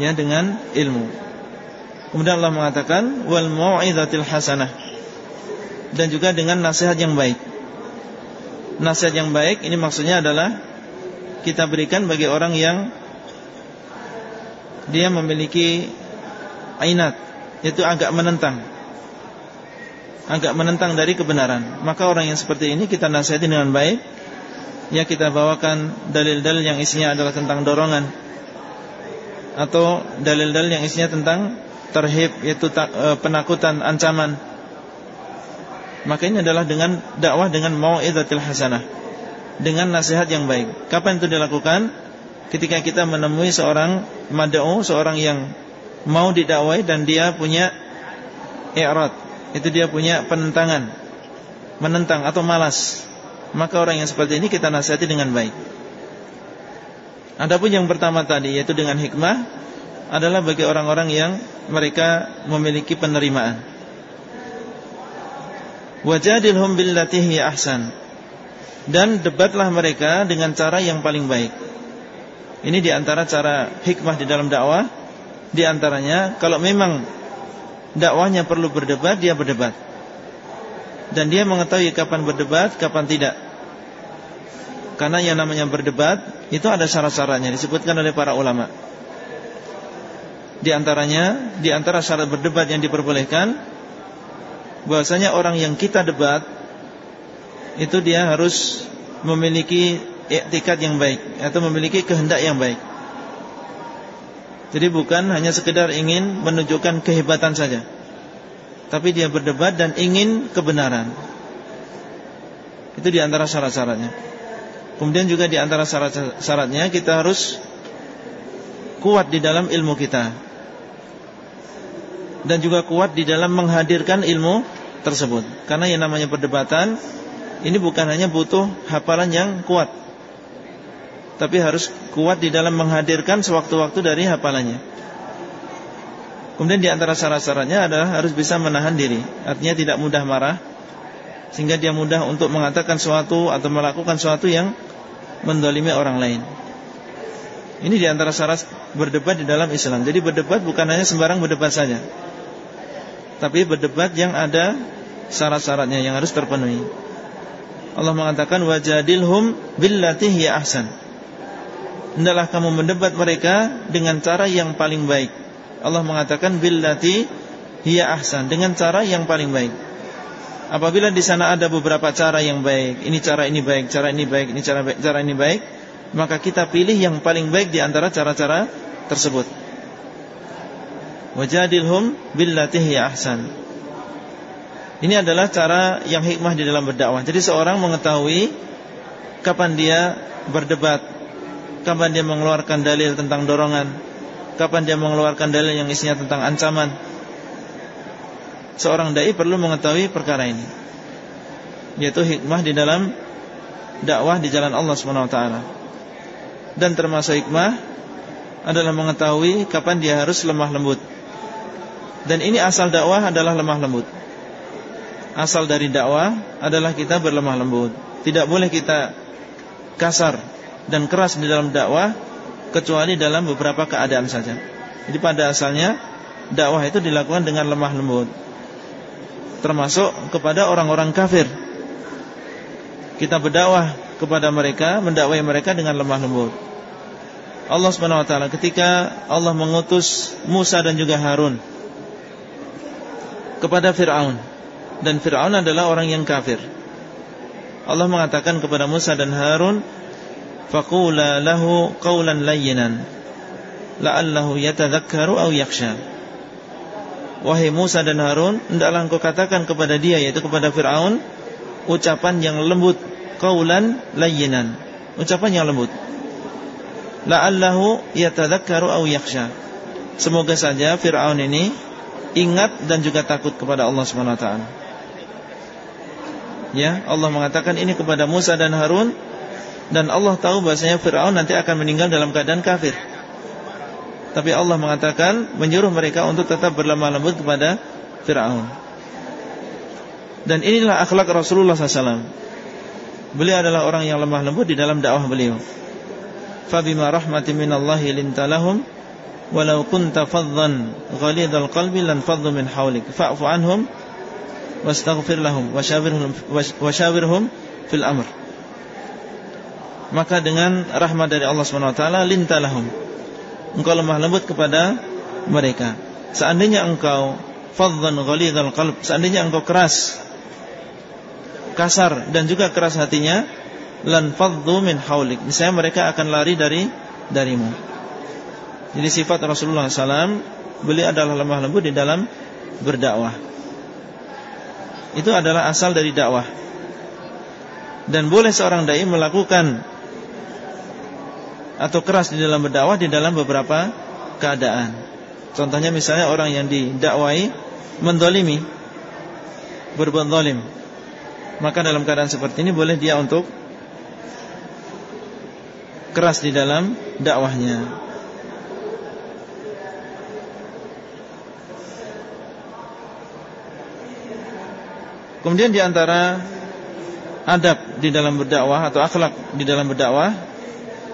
Ya, dengan ilmu. Kemudian Allah mengatakan, "Wal mau'izatil hasanah." Dan juga dengan nasihat yang baik. Nasihat yang baik ini maksudnya adalah kita berikan bagi orang yang dia memiliki ainat yaitu agak menentang agak menentang dari kebenaran. Maka orang yang seperti ini kita nasihati dengan baik. Ya kita bawakan dalil-dalil yang isinya adalah tentang dorongan atau dalil-dalil yang isinya tentang terhib yaitu e, penakutan, ancaman. Maka ini adalah dengan dakwah dengan mau'izatil hasanah. Dengan nasihat yang baik. Kapan itu dilakukan? Ketika kita menemui seorang mad'u, seorang yang mau didakwai dan dia punya i'rad, itu dia punya penentangan, menentang atau malas. Maka orang yang seperti ini kita nasihati dengan baik. Adapun yang pertama tadi yaitu dengan hikmah adalah bagi orang-orang yang mereka memiliki penerimaan. Wajadilhum billatihi ahsan. Dan debatlah mereka dengan cara yang paling baik. Ini di antara cara hikmah di dalam dakwah. Di antaranya kalau memang dakwahnya perlu berdebat, dia berdebat. Dan dia mengetahui kapan berdebat, kapan tidak. Karena yang namanya berdebat itu ada syarat-syaratnya disebutkan oleh para ulama. Di antaranya, di antara syarat berdebat yang diperbolehkan bahwasanya orang yang kita debat itu dia harus memiliki iktikad yang baik atau memiliki kehendak yang baik. Jadi bukan hanya sekedar ingin menunjukkan kehebatan saja Tapi dia berdebat dan ingin kebenaran. Itu di antara syarat-syaratnya. Kemudian juga di antara syarat-syaratnya Kita harus kuat di dalam ilmu kita. Dan juga kuat di dalam menghadirkan ilmu tersebut. Karena yang namanya perdebatan Ini bukan hanya butuh hafalan yang kuat tapi harus kuat di dalam menghadirkan sewaktu-waktu dari hafalannya. Kemudian di antara syarat-syaratnya adalah harus bisa menahan diri, artinya tidak mudah marah sehingga dia mudah untuk mengatakan sesuatu atau melakukan sesuatu yang mendolimi orang lain. Ini di antara syarat berdebat di dalam Islam. Jadi berdebat bukan hanya sembarang berdebat saja. Tapi berdebat yang ada syarat-syaratnya yang harus terpenuhi. Allah mengatakan wajadilhum billati hiya ahsan hendaklah kamu mendebat mereka dengan cara yang paling baik. Allah mengatakan billati hiya ahsan dengan cara yang paling baik. Apabila di sana ada beberapa cara yang baik, ini cara ini baik, cara ini baik, ini cara baik, cara ini baik, maka kita pilih yang paling baik di antara cara-cara tersebut. Wajadilhum billati hiya ahsan. Ini adalah cara yang hikmah di dalam berdakwah. Jadi seorang mengetahui kapan dia berdebat Kapan dia mengeluarkan dalil tentang dorongan Kapan dia mengeluarkan dalil yang isinya tentang ancaman. Seorang da'i perlu mengetahui perkara ini Yaitu hikmah di dalam dakwah di jalan Allah SWT Dan termasuk hikmah adalah mengetahui kapan dia harus lemah lembut. Dan ini asal dakwah adalah lemah lembut Asal dari dakwah adalah kita berlemah lembut Tidak boleh kita kasar dan keras di dalam dakwah kecuali dalam beberapa keadaan saja. Jadi pada asalnya dakwah itu dilakukan dengan lemah lembut. Termasuk kepada orang-orang kafir. Kita berdakwah kepada mereka, mendakwai mereka dengan lemah lembut. Allah Subhanahu wa taala ketika Allah mengutus Musa dan juga Harun kepada Firaun dan Firaun adalah orang yang kafir. Allah mengatakan kepada Musa dan Harun faqula lahu qawlan layyinan la'allahu yatadhakkaru aw yakhsha. Wahai Musa dan Harun hendaklah engkau katakan kepada dia yaitu kepada Firaun ucapan yang lembut qawlan layyinan. Ucapan yang lembut. La'allahu yatadhakkaru aw yakhsha. Semoga saja Firaun ini ingat dan juga takut kepada Allah Subhanahu wa taala ya Allah mengatakan ini kepada Musa dan Harun. Dan Allah tahu bahasanya Fir'aun nanti akan meninggal dalam keadaan kafir. Tapi Allah mengatakan Menyuruh mereka untuk tetap berlemah lembut kepada Fir'aun. Dan inilah akhlak Rasulullah SAW Beliau adalah orang yang lemah lembut di dalam dakwah beliau. Fabima rahmati minallahi lintalahum Walau kunta faddan Ghalidal qalbi lan faddu min Fa'fu anhum Wastaghfir lahum Washawirhum, washawirhum fil amr maka dengan rahmat dari Allah SWT lintalahum engkau lemah lembut kepada mereka. Seandainya engkau faddan ghalidhal qalb seandainya engkau keras kasar dan juga keras hatinya lan faddu min haulik misalnya mereka akan lari dari darimu. Jadi sifat Rasulullah SAW beliau adalah lemah lembut di dalam berdakwah itu adalah asal dari dakwah. Dan boleh seorang dai melakukan atau keras di dalam berdakwah di dalam beberapa keadaan. Contohnya misalnya orang yang didakwai mendolimi berbuat dolim. Maka dalam keadaan seperti ini boleh dia untuk keras di dalam dakwahnya Kemudian di antara adab di dalam berdakwah atau akhlak di dalam berdakwah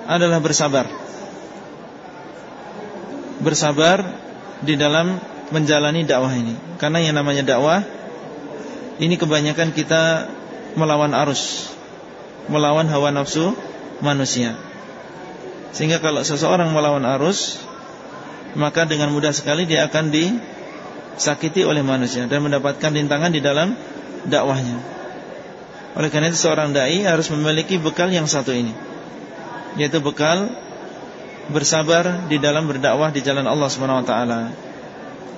adalah bersabar. Bersabar di dalam menjalani dakwah ini. Karena yang namanya dakwah ini kebanyakan kita melawan arus, melawan hawa nafsu manusia. Sehingga kalau seseorang melawan arus, maka dengan mudah sekali dia akan disakiti oleh manusia dan mendapatkan rintangan di dalam dakwahnya. Oleh karena itu seorang dai harus memiliki bekal yang satu ini, yaitu bekal bersabar di dalam berdakwah di jalan Allah Subhanahu wa taala.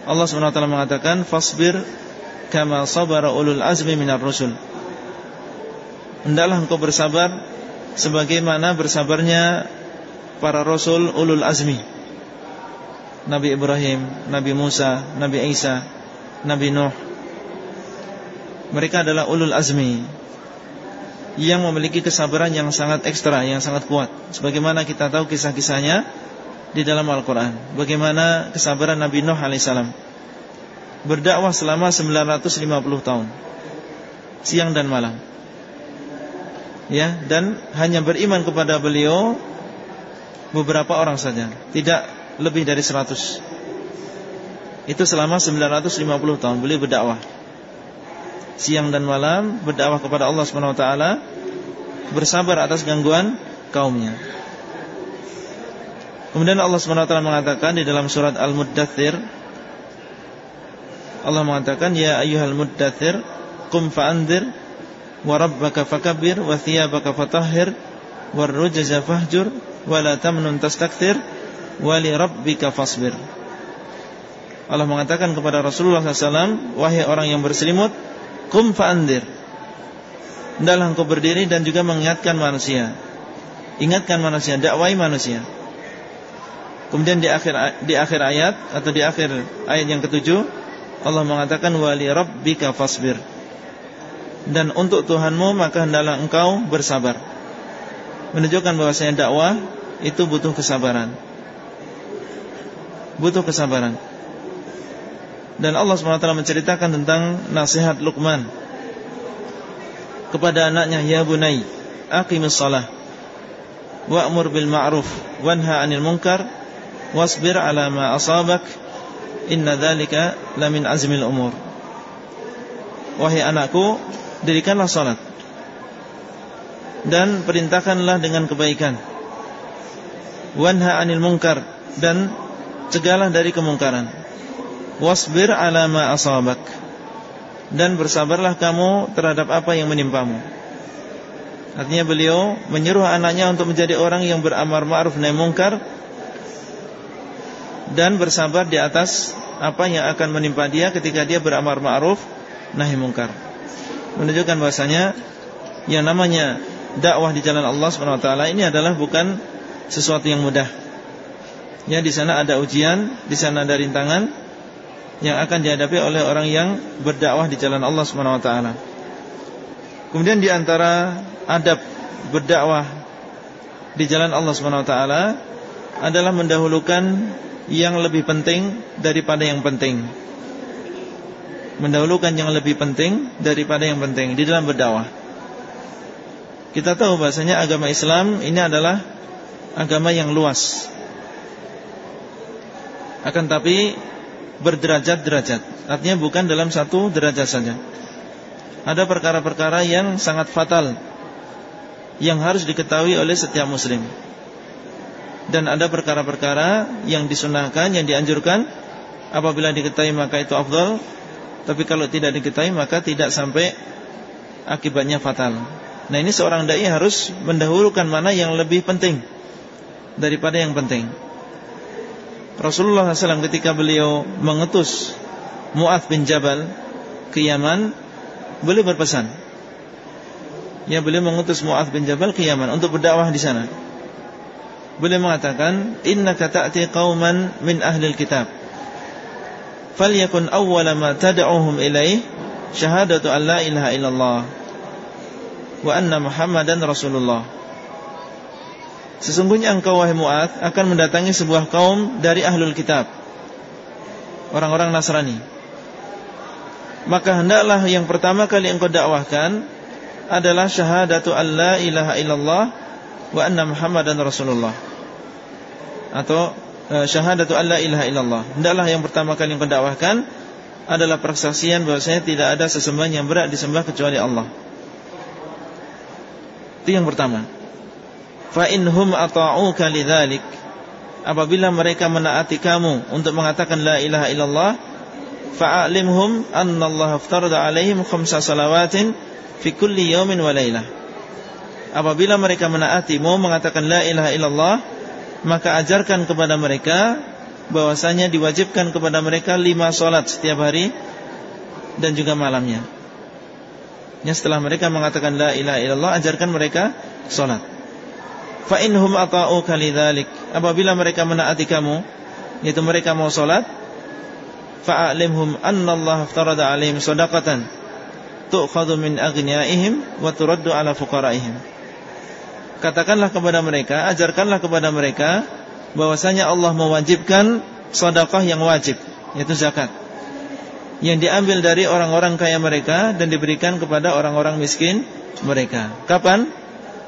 Allah Subhanahu wa taala mengatakan fasbir kama sabara ulul azmi minar rusul. Hendaklah engkau bersabar sebagaimana bersabarnya para rasul ulul azmi. Nabi Ibrahim, Nabi Musa, Nabi Isa, Nabi Nuh. Mereka adalah ulul azmi yang memiliki kesabaran yang sangat ekstra, yang sangat kuat. Sebagaimana kita tahu kisah-kisahnya di dalam Al-Quran. Bagaimana kesabaran Nabi Nuh alaihissalam Berdakwah selama 950 tahun. Siang dan malam. Ya, dan hanya beriman kepada beliau Beberapa orang saja. Tidak lebih dari 100 Itu selama 950 tahun Beliau berdakwah Siang dan malam berdakwah kepada Allah SWT Bersabar atas gangguan kaumnya. Kemudian Allah SWT mengatakan di dalam surat Al-Muddathir Allah mengatakan Ya ayyuhal muddathir Qum fa'andir Wa rabbaka fakabbir Wa thiyabaka fatahhir Wa rujaza fahjur Wa la tamnun tastakthir Wa li rabbika fasbir. Allah mengatakan kepada Rasulullah SAW Wahai orang yang berselimut Qum fa'andir Hendaklah engkau berdiri dan juga mengingatkan manusia Ingatkan manusia, dakwai manusia Kemudian di akhir di akhir ayat atau di akhir ayat yang ketujuh Allah mengatakan wali rabbika fasbir. Dan untuk Tuhanmu maka hendaklah engkau bersabar. Menunjukkan bahwasanya dakwah itu butuh kesabaran. Butuh kesabaran. Dan Allah SWT menceritakan tentang nasihat Luqman kepada anaknya ya bunai aqimis shalah wa'mur bil ma'ruf wanha 'anil munkar wasbir ala ma asabak inna dzalika lamin azmil umur. Wahai anakku dirikanlah salat dan perintahkanlah dengan kebaikan. Wanha anil munkar dan cegahlah dari kemungkaran wasbir ala ma asabak dan bersabarlah kamu terhadap apa yang menimpamu Artinya beliau menyuruh anaknya untuk menjadi orang yang beramal ma'ruf nahi munkar dan bersabar di atas apa yang akan menimpa dia ketika dia beramar ma'ruf nahi mungkar. Menunjukkan bahasanya yang namanya dakwah di jalan Allah Subhanahu wa taala ini adalah bukan sesuatu yang mudah. Ya di sana ada ujian, di sana ada rintangan yang akan dihadapi oleh orang yang berdakwah di jalan Allah Subhanahu wa taala. Kemudian di antara adab berdakwah di jalan Allah Subhanahu wa taala adalah mendahulukan yang lebih penting daripada yang penting. Mendahulukan yang lebih penting daripada yang penting Di dalam berdakwah. Kita tahu bahasanya agama Islam ini adalah Agama yang luas. Akan tapi Berderajat-derajat. Artinya bukan dalam satu derajat saja. Ada perkara-perkara yang sangat fatal Yang harus diketahui oleh setiap muslim. Dan ada perkara-perkara yang disunahkan, yang dianjurkan. Apabila diketahui maka itu afdal. Tapi kalau tidak diketahui maka tidak sampai Akibatnya fatal. Nah ini seorang da'i harus mendahulukan mana yang lebih penting Daripada yang penting Rasulullah SAW ketika beliau mengutus Mu'ad bin Jabal ke Yaman Beliau berpesan Ya beliau mengutus Mu'ad bin Jabal ke Yaman Untuk berdakwah di sana. Beliau mengatakan Innaka ta'ti qawman min ahli kitab. Falyakun awwala ma tad'uhum ilaih syahadatu an la ilaha illallah wa anna muhammadan rasulullah Sesungguhnya engkau wahai Mu'ad akan mendatangi sebuah kaum dari ahlul kitab Orang-orang Nasrani Maka hendaklah yang pertama kali engkau dakwahkan Adalah syahadatu an la ilaha illallah Wa anna muhammadan rasulullah Atau Eh, syahadatu alla ilaha illallah. Hendaklah yang pertama kali yang pendakwahkan adalah persaksian bahwasanya tidak ada sesembahan yang berat disembah kecuali Allah. Itu yang pertama. Fa inhum ata'uka lidzalik apabila mereka menaati kamu untuk mengatakan la ilaha illallah fa'alimhum anna Allah aftarada alaihim khamsa salawatin fi kulli yawmin wa lailah. Apabila mereka menaati mau mengatakan la ilaha illallah maka ajarkan kepada mereka bahwasanya diwajibkan kepada mereka lima solat setiap hari dan juga malamnya. Ya, setelah mereka mengatakan la ilaha illallah ajarkan mereka solat. Fa ata'u kalidzalik. Apabila mereka menaati kamu yaitu mereka mau solat fa'alimhum anna Allah aftarada alaihim shadaqatan tu'khadhu min aghniyaihim wa turaddu ala fuqaraihim katakanlah kepada mereka, ajarkanlah kepada mereka bahwasanya Allah mewajibkan sedekah yang wajib, yaitu zakat. Yang diambil dari orang-orang kaya mereka dan diberikan kepada orang-orang miskin mereka. Kapan?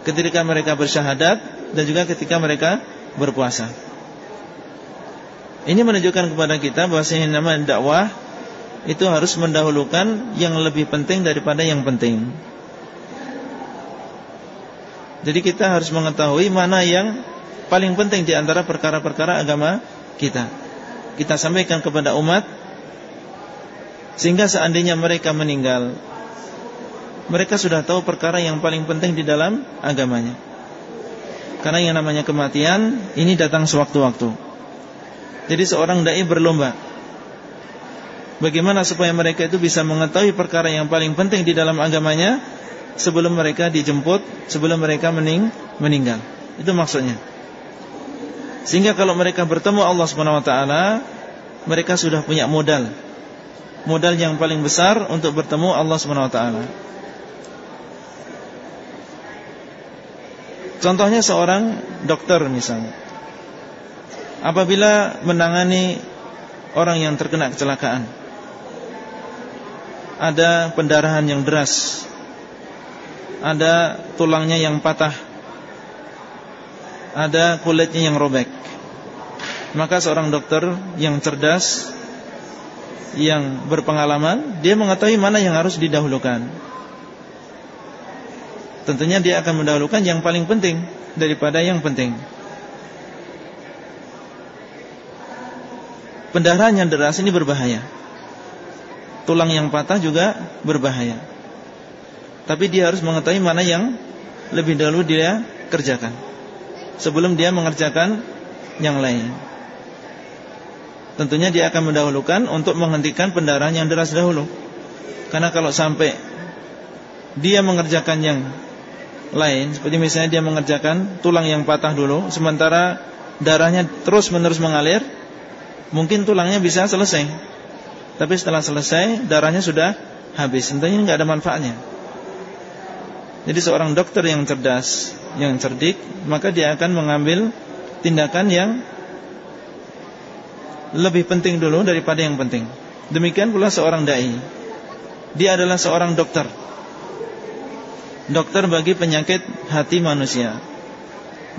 Ketika mereka bersyahadat dan juga ketika mereka berpuasa. Ini menunjukkan kepada kita bahwasanya nama dakwah itu harus mendahulukan yang lebih penting daripada yang penting. Jadi kita harus mengetahui mana yang paling penting di antara perkara-perkara agama kita. Kita sampaikan kepada umat sehingga seandainya mereka meninggal mereka sudah tahu perkara yang paling penting di dalam agamanya. Karena yang namanya kematian ini datang sewaktu-waktu. Jadi seorang dai berlomba Bagaimana supaya mereka itu bisa mengetahui perkara yang paling penting di dalam agamanya sebelum mereka dijemput, sebelum mereka mening meninggal. Itu maksudnya. Sehingga kalau mereka bertemu Allah Subhanahu wa taala, mereka sudah punya modal. Modal yang paling besar untuk bertemu Allah Subhanahu wa taala. Contohnya seorang dokter misalnya. Apabila menangani orang yang terkena kecelakaan, ada pendarahan yang deras. Ada tulangnya yang patah. Ada kulitnya yang robek. Maka seorang dokter yang cerdas Yang berpengalaman Dia mengetahui mana yang harus didahulukan Tentunya dia akan mendahulukan yang paling penting Daripada yang penting. Pendarahan yang deras ini berbahaya. Tulang yang patah juga berbahaya. Tapi dia harus mengetahui mana yang lebih dahulu dia kerjakan. Sebelum dia mengerjakan yang lain. Tentunya dia akan mendahulukan untuk menghentikan pendarahan yang deras dahulu. Karena kalau sampai Dia mengerjakan yang lain Seperti misalnya dia mengerjakan tulang yang patah dulu Sementara darahnya terus menerus mengalir Mungkin tulangnya bisa selesai Tapi setelah selesai darahnya sudah habis Tentunya ini tidak ada manfaatnya jadi seorang dokter yang cerdas, yang cerdik, maka dia akan mengambil tindakan yang lebih penting dulu daripada yang penting. Demikian pula seorang dai. Dia adalah seorang dokter. Dokter bagi penyakit hati manusia.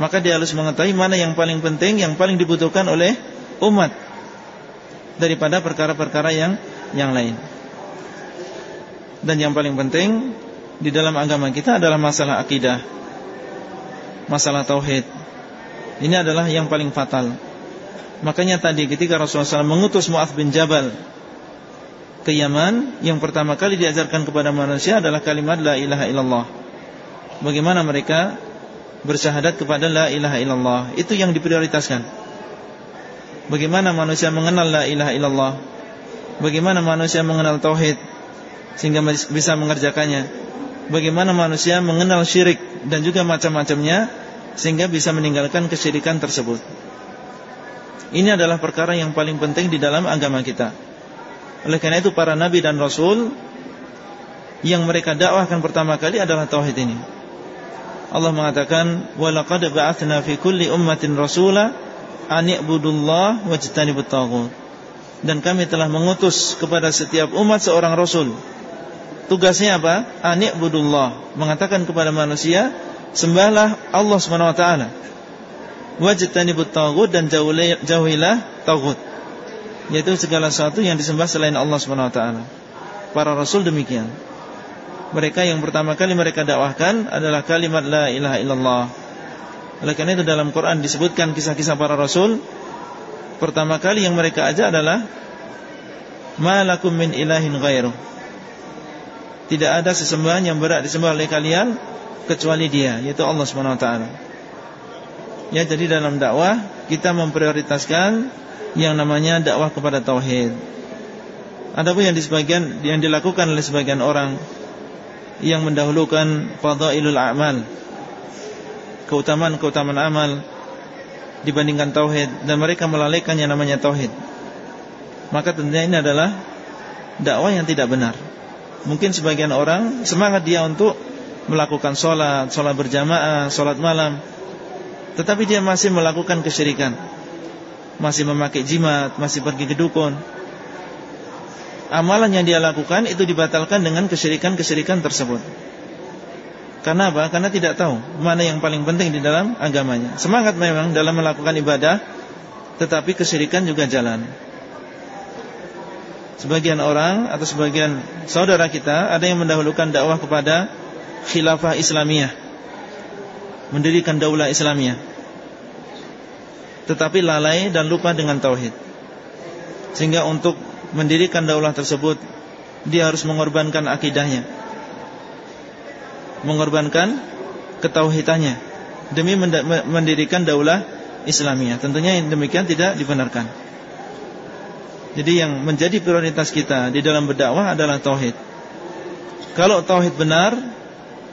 Maka dia harus mengetahui mana yang paling penting, yang paling dibutuhkan oleh umat daripada perkara-perkara yang yang lain. Dan yang paling penting di dalam agama kita adalah masalah akidah Masalah tauhid Ini adalah yang paling fatal Makanya tadi ketika Rasulullah SAW mengutus Mu'adh bin Jabal ke Yaman, yang pertama kali diajarkan kepada manusia adalah kalimat La ilaha illallah. Bagaimana mereka bersyahadat kepada La ilaha illallah. Itu yang diprioritaskan. Bagaimana manusia mengenal La ilaha illallah. Bagaimana manusia mengenal Tauhid. Sehingga bisa mengerjakannya. Bagaimana manusia mengenal syirik dan juga macam-macamnya. Sehingga bisa meninggalkan kesyirikan tersebut. Ini adalah perkara yang paling penting di dalam agama kita. Oleh karena itu para nabi dan rasul yang mereka dakwahkan pertama kali adalah tauhid ini. Allah mengatakan, "Wa laqad ba'atsna fi kulli ummatin rasula an i'budullah wajtanibut taghut." Dan kami telah mengutus kepada setiap umat seorang rasul. Tugasnya apa? An i'budullah, mengatakan kepada manusia, sembahlah Allah Subhanahu wa taala wajtanibut tagut dan jauhilah tagut yaitu segala sesuatu yang disembah selain Allah Subhanahu wa taala. Para rasul demikian. Mereka yang pertama kali mereka dakwahkan adalah kalimat la ilaha illallah. Oleh karena itu dalam Quran disebutkan kisah-kisah para rasul. Pertama kali yang mereka ajak adalah malakum min ilahin ghairu. Tidak ada sesembahan yang berat disembah oleh kalian kecuali Dia, yaitu Allah Subhanahu wa taala. Ya, jadi dalam dakwah kita memprioritaskan yang namanya dakwah kepada tauhid. Adapun yang di sebagian yang dilakukan oleh sebagian orang yang mendahulukan fadhailul a'mal, keutamaan-keutamaan amal dibandingkan tauhid dan mereka melalaikan yang namanya tauhid. Maka tentunya ini adalah dakwah yang tidak benar. Mungkin sebagian orang semangat dia untuk melakukan sholat, sholat berjamaah, sholat malam tetapi dia masih melakukan kesyirikan Masih memakai jimat Masih pergi ke dukun Amalan yang dia lakukan Itu dibatalkan dengan kesyirikan-kesyirikan tersebut. Karena apa? Karena tidak tahu Mana yang paling penting di dalam agamanya. Semangat memang dalam melakukan ibadah Tetapi kesyirikan juga jalan. Sebagian orang Atau sebagian saudara kita Ada yang mendahulukan dakwah kepada Khilafah Islamiyah mendirikan daulah Islamiyah tetapi lalai dan lupa dengan tauhid. Sehingga untuk mendirikan daulah tersebut dia harus mengorbankan akidahnya mengorbankan ketauhidannya demi mendirikan daulah Islamiyah tentunya demikian tidak dibenarkan jadi yang menjadi prioritas kita di dalam berdakwah adalah tauhid kalau tauhid benar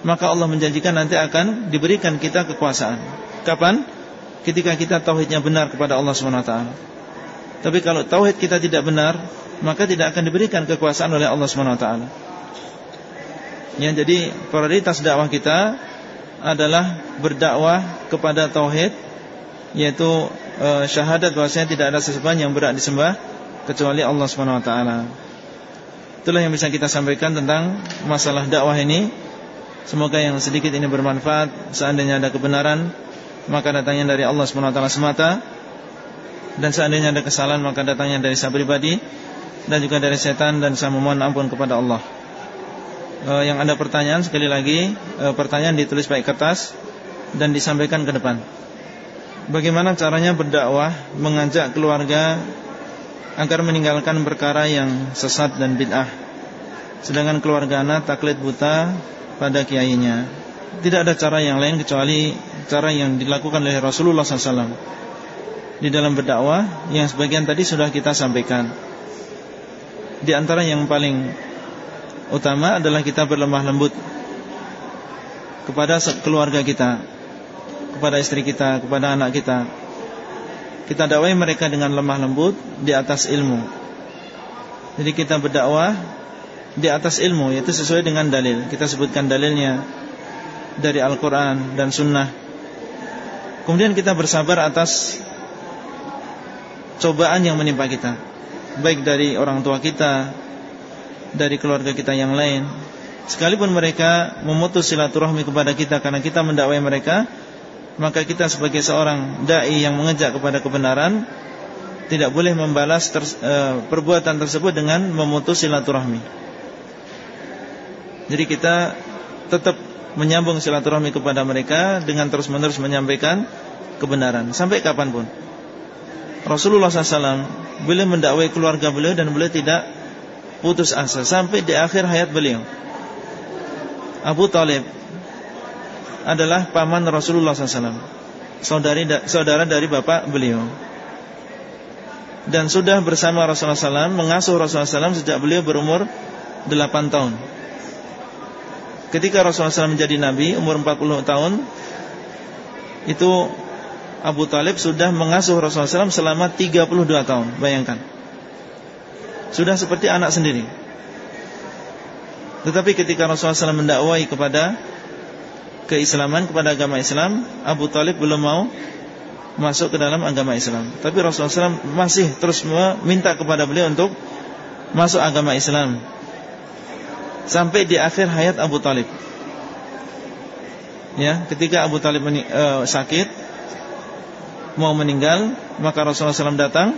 maka Allah menjanjikan nanti akan diberikan kita kekuasaan. Kapan? Ketika kita tauhidnya benar kepada Allah SWT. Tapi kalau tauhid kita tidak benar, maka tidak akan diberikan kekuasaan oleh Allah SWT. Ya, jadi prioritas dakwah kita adalah berdakwah kepada tauhid, yaitu e, syahadat bahwasanya tidak ada sesembahan yang berat disembah kecuali Allah SWT. Itulah yang bisa kita sampaikan tentang masalah dakwah ini. Semoga yang sedikit ini bermanfaat Seandainya ada kebenaran Maka datangnya dari Allah SWT semata Dan seandainya ada kesalahan Maka datangnya dari saya pribadi Dan juga dari setan Dan saya memohon ampun kepada Allah e, Yang ada pertanyaan sekali lagi e, Pertanyaan ditulis baik kertas Dan disampaikan ke depan Bagaimana caranya berdakwah Mengajak keluarga Agar meninggalkan perkara yang sesat dan bid'ah Sedangkan keluarga anak taklid buta pada kiainya. Tidak ada cara yang lain kecuali cara yang dilakukan oleh Rasulullah SAW di dalam berdakwah yang sebagian tadi sudah kita sampaikan. Di antara yang paling utama adalah kita berlemah lembut kepada keluarga kita, kepada istri kita, kepada anak kita. Kita dakwai mereka dengan lemah lembut di atas ilmu. Jadi kita berdakwah di atas ilmu yaitu sesuai dengan dalil. Kita sebutkan dalilnya dari Al-Qur'an dan sunnah. Kemudian kita bersabar atas cobaan yang menimpa kita. Baik dari orang tua kita, dari keluarga kita yang lain. Sekalipun mereka memutus silaturahmi kepada kita karena kita mendakwai mereka, maka kita sebagai seorang dai yang mengejak kepada kebenaran tidak boleh membalas ter, e, perbuatan tersebut dengan memutus silaturahmi. Jadi kita tetap menyambung silaturahmi kepada mereka dengan terus-menerus menyampaikan kebenaran sampai kapan pun. Rasulullah SAW beliau mendakwai keluarga beliau dan beliau tidak putus asa sampai di akhir hayat beliau. Abu Talib adalah paman Rasulullah SAW, saudari saudara dari bapak beliau, dan sudah bersama Rasulullah SAW mengasuh Rasulullah SAW sejak beliau berumur 8 tahun. Ketika Rasulullah SAW menjadi nabi umur 40 tahun, itu Abu Talib sudah mengasuh Rasulullah SAW selama 32 tahun. Bayangkan. Sudah seperti anak sendiri. Tetapi ketika Rasulullah SAW mendakwai kepada keislaman, kepada agama Islam, Abu Talib belum mau masuk ke dalam agama Islam. Tapi Rasulullah SAW masih terus meminta kepada beliau untuk masuk agama Islam. Sampai di akhir hayat Abu Talib. Ya, ketika Abu Talib uh, sakit, mau meninggal, maka Rasulullah SAW datang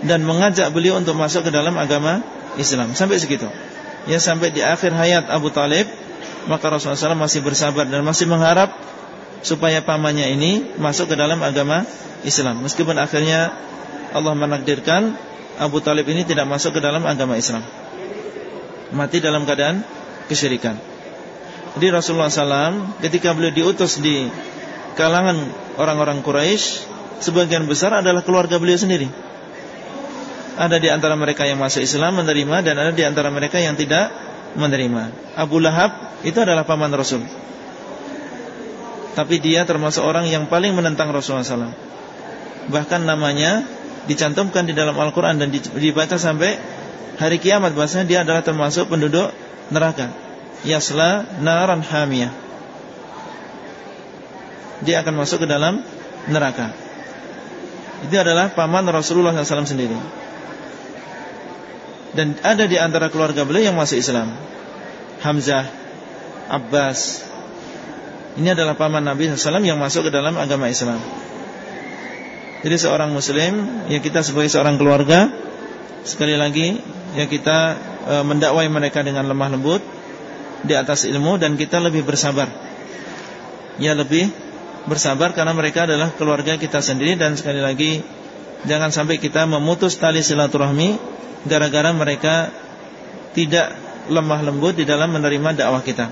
dan mengajak beliau untuk masuk ke dalam agama Islam. Sampai segitu. Ya sampai di akhir hayat Abu Talib, maka Rasulullah SAW masih bersabar dan masih mengharap supaya pamannya ini masuk ke dalam agama Islam. Meskipun akhirnya Allah menakdirkan Abu Talib ini tidak masuk ke dalam agama Islam. Mati dalam keadaan kesyirikan. Jadi Rasulullah SAW ketika beliau diutus di kalangan orang-orang Quraisy sebagian besar adalah keluarga beliau sendiri. Ada di antara mereka yang masuk Islam menerima dan ada di antara mereka yang tidak menerima. Abu Lahab itu adalah paman Rasul. Tapi dia termasuk orang yang paling menentang Rasulullah SAW. Bahkan namanya dicantumkan di dalam Al-Quran dan dibaca sampai hari kiamat. Bahasanya dia adalah termasuk penduduk neraka. Yasla naran hamiyah dia akan masuk ke dalam neraka. Itu adalah paman Rasulullah SAW sendiri. Dan ada di antara keluarga beliau yang masuk Islam. Hamzah, Abbas. Ini adalah paman Nabi SAW yang masuk ke dalam agama Islam. Jadi seorang muslim Ya kita sebagai seorang keluarga Sekali lagi Ya kita e, mendakwai mereka dengan lemah lembut Di atas ilmu Dan kita lebih bersabar Ya lebih bersabar karena mereka adalah keluarga kita sendiri dan sekali lagi jangan sampai kita memutus tali silaturahmi gara-gara mereka tidak lemah lembut di dalam menerima dakwah kita.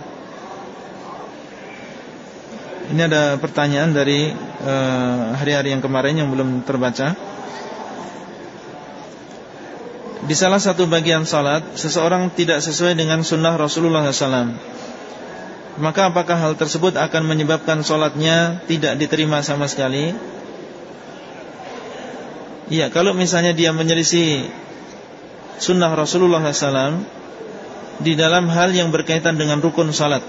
Ini ada pertanyaan dari eh, hari-hari uh, yang kemarin yang belum terbaca. Di salah satu bagian salat, seseorang tidak sesuai dengan sunnah Rasulullah SAW maka apakah hal tersebut akan menyebabkan sholatnya tidak diterima sama sekali? Iya, kalau misalnya dia menyelisih sunnah Rasulullah SAW di dalam hal yang berkaitan dengan rukun sholat,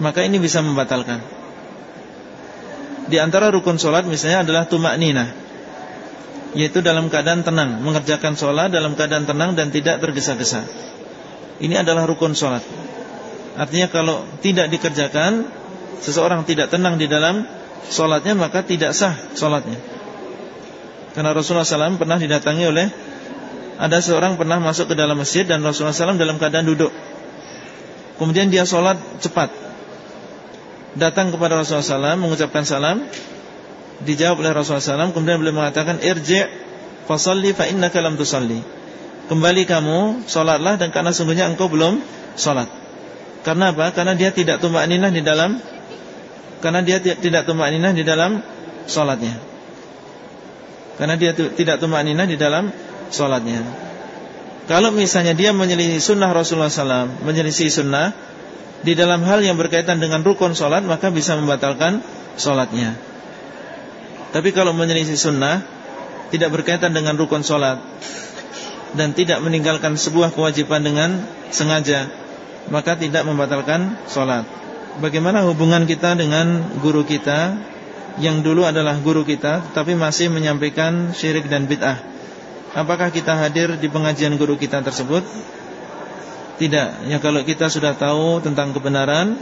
maka ini bisa membatalkan. Di antara rukun sholat misalnya adalah tumak nina, yaitu dalam keadaan tenang, mengerjakan sholat dalam keadaan tenang dan tidak tergesa-gesa. Ini adalah rukun sholat. Artinya kalau tidak dikerjakan Seseorang tidak tenang di dalam Sholatnya maka tidak sah sholatnya. Karena Rasulullah SAW pernah didatangi oleh Ada seorang pernah masuk ke dalam masjid Dan Rasulullah SAW dalam keadaan duduk. Kemudian dia sholat cepat. Datang kepada Rasulullah SAW Mengucapkan salam. Dijawab oleh Rasulullah SAW Kemudian beliau mengatakan Irji' fasalli fa innaka lam tusalli. Kembali kamu Sholatlah dan karena sungguhnya engkau belum Sholat karena apa? Karena dia tidak tumak ninah di dalam Karena dia tidak tumak ninah di dalam Sholatnya Karena dia tidak tumak ninah di dalam Sholatnya Kalau misalnya dia menyelisih sunnah Rasulullah SAW Menyelisih sunnah Di dalam hal yang berkaitan dengan rukun sholat Maka bisa membatalkan sholatnya Tapi kalau menyelisih sunnah Tidak berkaitan dengan rukun sholat Dan tidak meninggalkan sebuah kewajiban dengan Sengaja maka tidak membatalkan sholat. Bagaimana hubungan kita dengan guru kita yang dulu adalah guru kita, tapi masih menyampaikan syirik dan bid'ah? Apakah kita hadir di pengajian guru kita tersebut? Tidak. Ya kalau kita sudah tahu tentang kebenaran,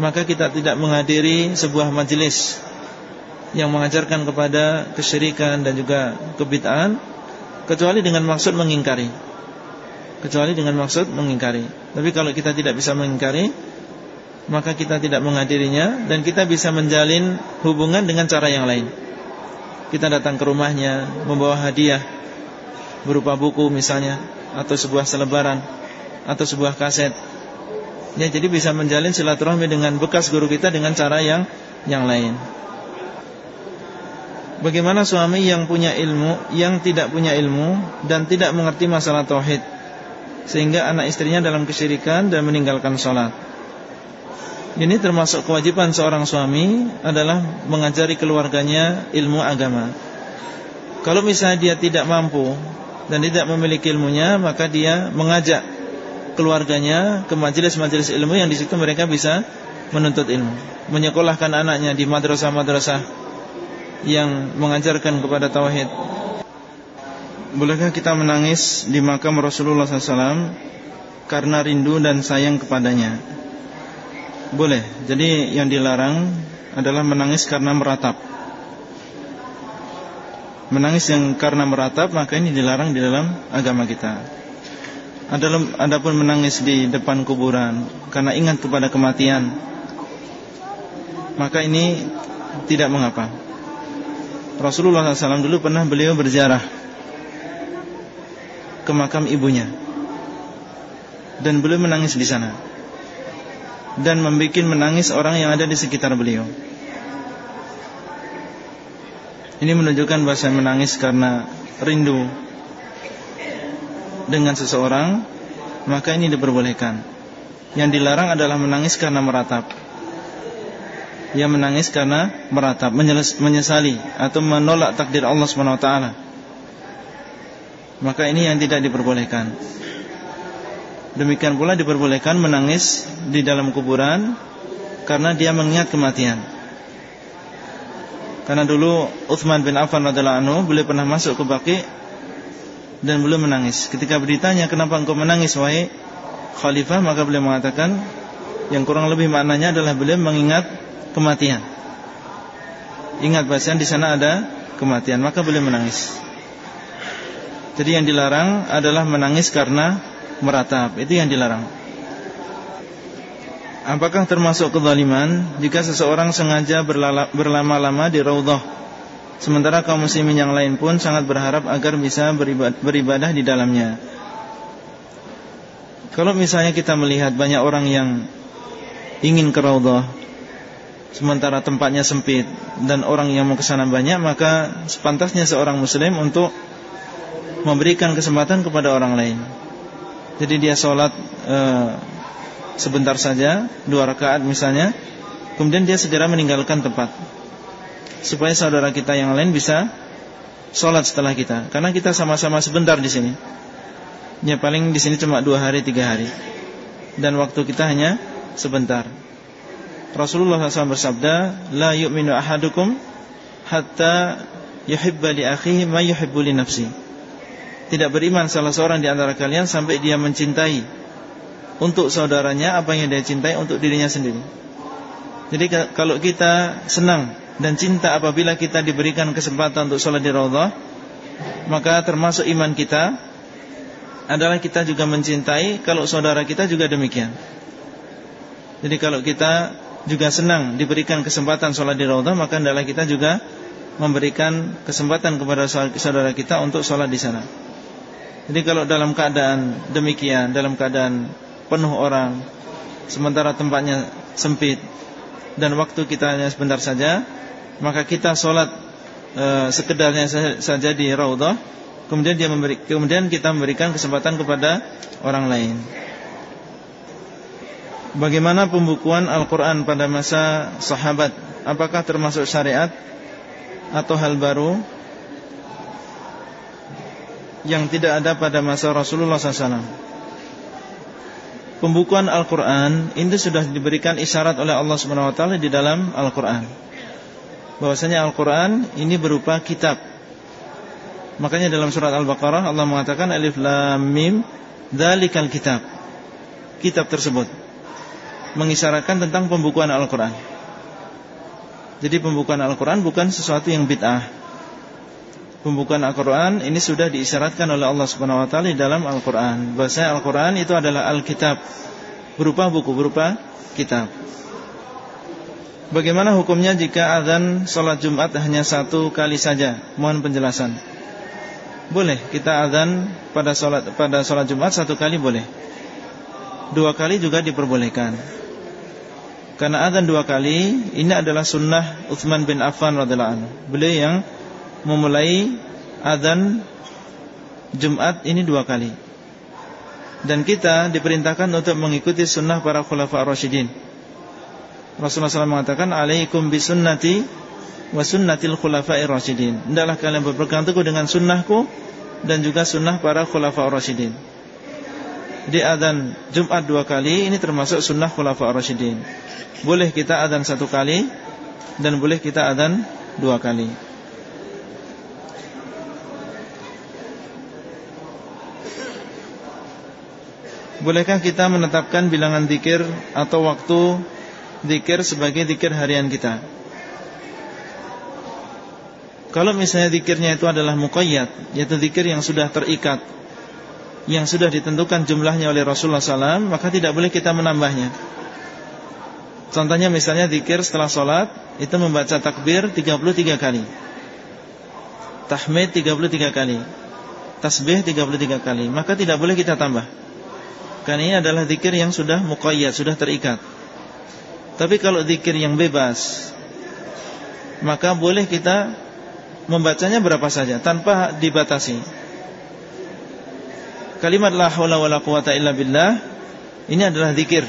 maka kita tidak menghadiri sebuah majelis yang mengajarkan kepada kesyirikan dan juga kebid'ahan kecuali dengan maksud mengingkari kecuali dengan maksud mengingkari. Tapi kalau kita tidak bisa mengingkari, maka kita tidak menghadirinya dan kita bisa menjalin hubungan dengan cara yang lain. kita datang ke rumahnya membawa hadiah berupa buku misalnya atau sebuah selebaran atau sebuah kaset. Ya, jadi bisa menjalin silaturahmi dengan bekas guru kita dengan cara yang yang lain. Bagaimana suami yang punya ilmu Yang tidak punya ilmu Dan tidak mengerti masalah tauhid Sehingga anak istrinya dalam kesyirikan Dan meninggalkan sholat. Ini termasuk kewajiban seorang suami Adalah mengajari keluarganya Ilmu agama. Kalau misalnya dia tidak mampu Dan tidak memiliki ilmunya Maka dia mengajak keluarganya Ke majelis-majelis ilmu Yang di situ mereka bisa menuntut ilmu. Menyekolahkan anaknya di madrasah-madrasah yang mengajarkan kepada tauhid. Bolehkah kita menangis di makam Rasulullah SAW karena rindu dan sayang kepadanya? Boleh. Jadi yang dilarang adalah menangis karena meratap. Menangis yang karena meratap maka ini dilarang di dalam agama kita. Adapun menangis di depan kuburan karena ingat kepada kematian, maka ini tidak mengapa. Rasulullah SAW dulu pernah beliau berjarah ke makam ibunya dan beliau menangis di sana dan membuat menangis orang yang ada di sekitar beliau. Ini menunjukkan bahasa menangis karena rindu dengan seseorang, maka ini diperbolehkan. Yang dilarang adalah menangis karena meratap yang menangis karena meratap, menyesali atau menolak takdir Allah Swt. Maka ini yang tidak diperbolehkan. Demikian pula diperbolehkan menangis di dalam kuburan karena dia mengingat kematian. Karena dulu Uthman bin Affan radhiallahu anhu beliau pernah masuk ke Baqi dan beliau menangis. Ketika beritanya kenapa engkau menangis wahai khalifah maka beliau mengatakan yang kurang lebih maknanya adalah beliau mengingat kematian. Ingat bahasanya di sana ada kematian, maka boleh menangis. Jadi yang dilarang adalah menangis karena meratap. Itu yang dilarang. Apakah termasuk kezaliman jika seseorang sengaja berlama-lama di raudhah sementara kaum muslimin yang lain pun sangat berharap agar bisa beribadah di dalamnya? Kalau misalnya kita melihat banyak orang yang ingin ke raudhah sementara tempatnya sempit dan orang yang mau ke sana banyak, maka sepantasnya seorang muslim untuk memberikan kesempatan kepada orang lain. Jadi dia sholat e, sebentar saja, dua rakaat misalnya, kemudian dia segera meninggalkan tempat, supaya saudara kita yang lain bisa sholat setelah kita, karena kita sama-sama sebentar di sini. Ya paling di sini cuma dua hari tiga hari, dan waktu kita hanya sebentar. Rasulullah SAW bersabda, "La yu'minu ahadukum hatta yuhibba li akhihi ma yuhibbu li nafsi." Tidak beriman salah seorang di antara kalian sampai dia mencintai untuk saudaranya apa yang dia cintai untuk dirinya sendiri. Jadi kalau kita senang dan cinta apabila kita diberikan kesempatan untuk sholat di raudhah, maka termasuk iman kita adalah kita juga mencintai kalau saudara kita juga demikian. Jadi kalau kita juga senang diberikan kesempatan sholat di raudhah maka adalah kita juga memberikan kesempatan kepada saudara kita untuk sholat di sana. Jadi kalau dalam keadaan demikian, dalam keadaan penuh orang, sementara tempatnya sempit dan waktu kita hanya sebentar saja, maka kita sholat e, sekedarnya saja di raudhah, kemudian dia memberi, kemudian kita memberikan kesempatan kepada orang lain. Bagaimana pembukuan Al-Quran pada masa sahabat Apakah termasuk syariat Atau hal baru Yang tidak ada pada masa Rasulullah SAW Pembukuan Al-Quran Ini sudah diberikan isyarat oleh Allah SWT Di dalam Al-Quran. Bahwasanya Al-Quran Ini berupa kitab. Makanya dalam surat Al-Baqarah Allah mengatakan Alif Lam Mim Dalikal kitab. Kitab tersebut mengisyaratkan tentang pembukuan Al-Quran. Jadi pembukuan Al-Quran bukan sesuatu yang bid'ah Pembukuan Al-Quran ini sudah diisyaratkan oleh Allah Subhanahu Wa Taala dalam Al-Quran Bahasa Al-Quran itu adalah Al-Kitab Berupa buku, berupa kitab Bagaimana hukumnya jika azan sholat Jumat hanya satu kali saja? Mohon penjelasan. Boleh kita azan pada sholat pada sholat Jumat satu kali boleh. Dua kali juga diperbolehkan. Karena azan dua kali ini adalah sunnah Utsman bin Affan radhiallahu anhu. Beliau yang memulai azan Jumat ini dua kali. Dan kita diperintahkan untuk mengikuti sunnah para khulafa ar-rasyidin. Rasulullah SAW mengatakan Alaikum bisunnati Wa sunnatil khulafai rasyidin Hendaklah kalian berpegang teguh dengan sunnahku Dan juga sunnah para khulafa rasyidin Di adhan Jumat dua kali Ini termasuk sunnah khulafa rasyidin Boleh kita adhan satu kali Dan boleh kita adhan dua kali Bolehkah kita menetapkan bilangan zikir atau waktu Zikir sebagai zikir harian kita? Kalau misalnya zikirnya itu adalah muqayyad Yaitu zikir yang sudah terikat Yang sudah ditentukan jumlahnya oleh Rasulullah SAW Maka tidak boleh kita menambahnya. Contohnya misalnya zikir setelah sholat Itu membaca takbir 33 kali. Tahmid 33 kali. Tasbih 33 kali. Maka tidak boleh kita tambah Karena ini adalah zikir yang sudah muqayyad Sudah terikat. Tapi kalau zikir yang bebas Maka boleh kita Membacanya berapa saja Tanpa dibatasi. Kalimat la hawla wa la quwata illa billah Ini adalah zikir.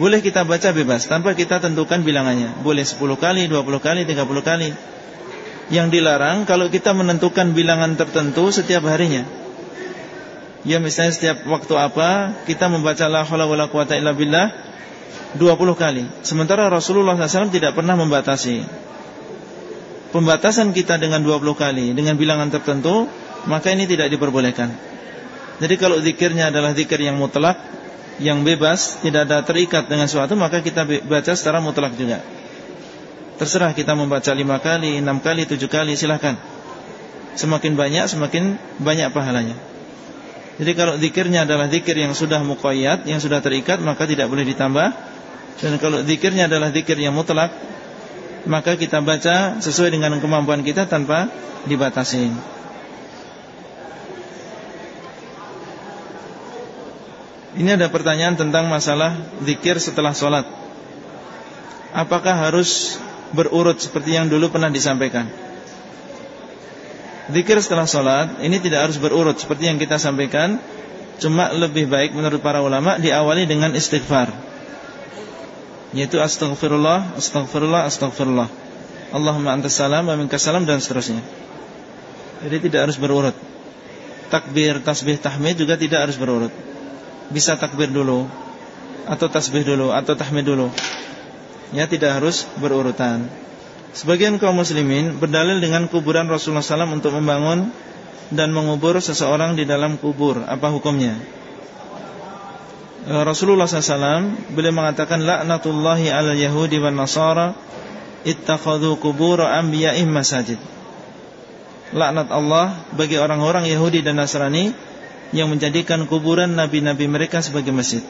Boleh kita baca bebas Tanpa kita tentukan bilangannya. Boleh 10 kali, 20 kali, 30 kali. Yang dilarang Kalau kita menentukan bilangan tertentu Setiap harinya Ya misalnya setiap waktu apa Kita membaca la hawla wa la quwata illa billah 20 kali. Sementara Rasulullah SAW tidak pernah membatasi. Pembatasan kita dengan 20 kali Dengan bilangan tertentu Maka ini tidak diperbolehkan. Jadi kalau zikirnya adalah zikir yang mutlak Yang bebas Tidak ada terikat dengan suatu Maka kita baca secara mutlak juga. Terserah kita membaca 5 kali 6 kali, 7 kali silahkan. Semakin banyak Semakin banyak pahalanya jadi kalau zikirnya adalah zikir yang sudah muqayyad, yang sudah terikat, maka tidak boleh ditambah. Dan kalau zikirnya adalah zikir yang mutlak, maka kita baca sesuai dengan kemampuan kita tanpa dibatasi. Ini ada pertanyaan tentang masalah zikir setelah sholat. Apakah harus berurut seperti yang dulu pernah disampaikan? Zikir setelah sholat ini tidak harus berurut seperti yang kita sampaikan. Cuma lebih baik menurut para ulama diawali dengan istighfar. Yaitu astagfirullah, astagfirullah, astagfirullah Allahumma antas salam wa salam dan seterusnya. Jadi tidak harus berurut. Takbir, tasbih, tahmid juga tidak harus berurut. Bisa takbir dulu Atau tasbih dulu Atau tahmid dulu. Ya tidak harus berurutan Sebagian kaum muslimin berdalil dengan kuburan Rasulullah SAW untuk membangun dan mengubur seseorang di dalam kubur. Apa hukumnya? Eh, Rasulullah SAW beliau mengatakan laknatullahi ala yahudi wa nasara ittakhadhu kubur anbiya'ihim masajid. Laknat Allah bagi orang-orang Yahudi dan Nasrani yang menjadikan kuburan nabi-nabi mereka sebagai masjid.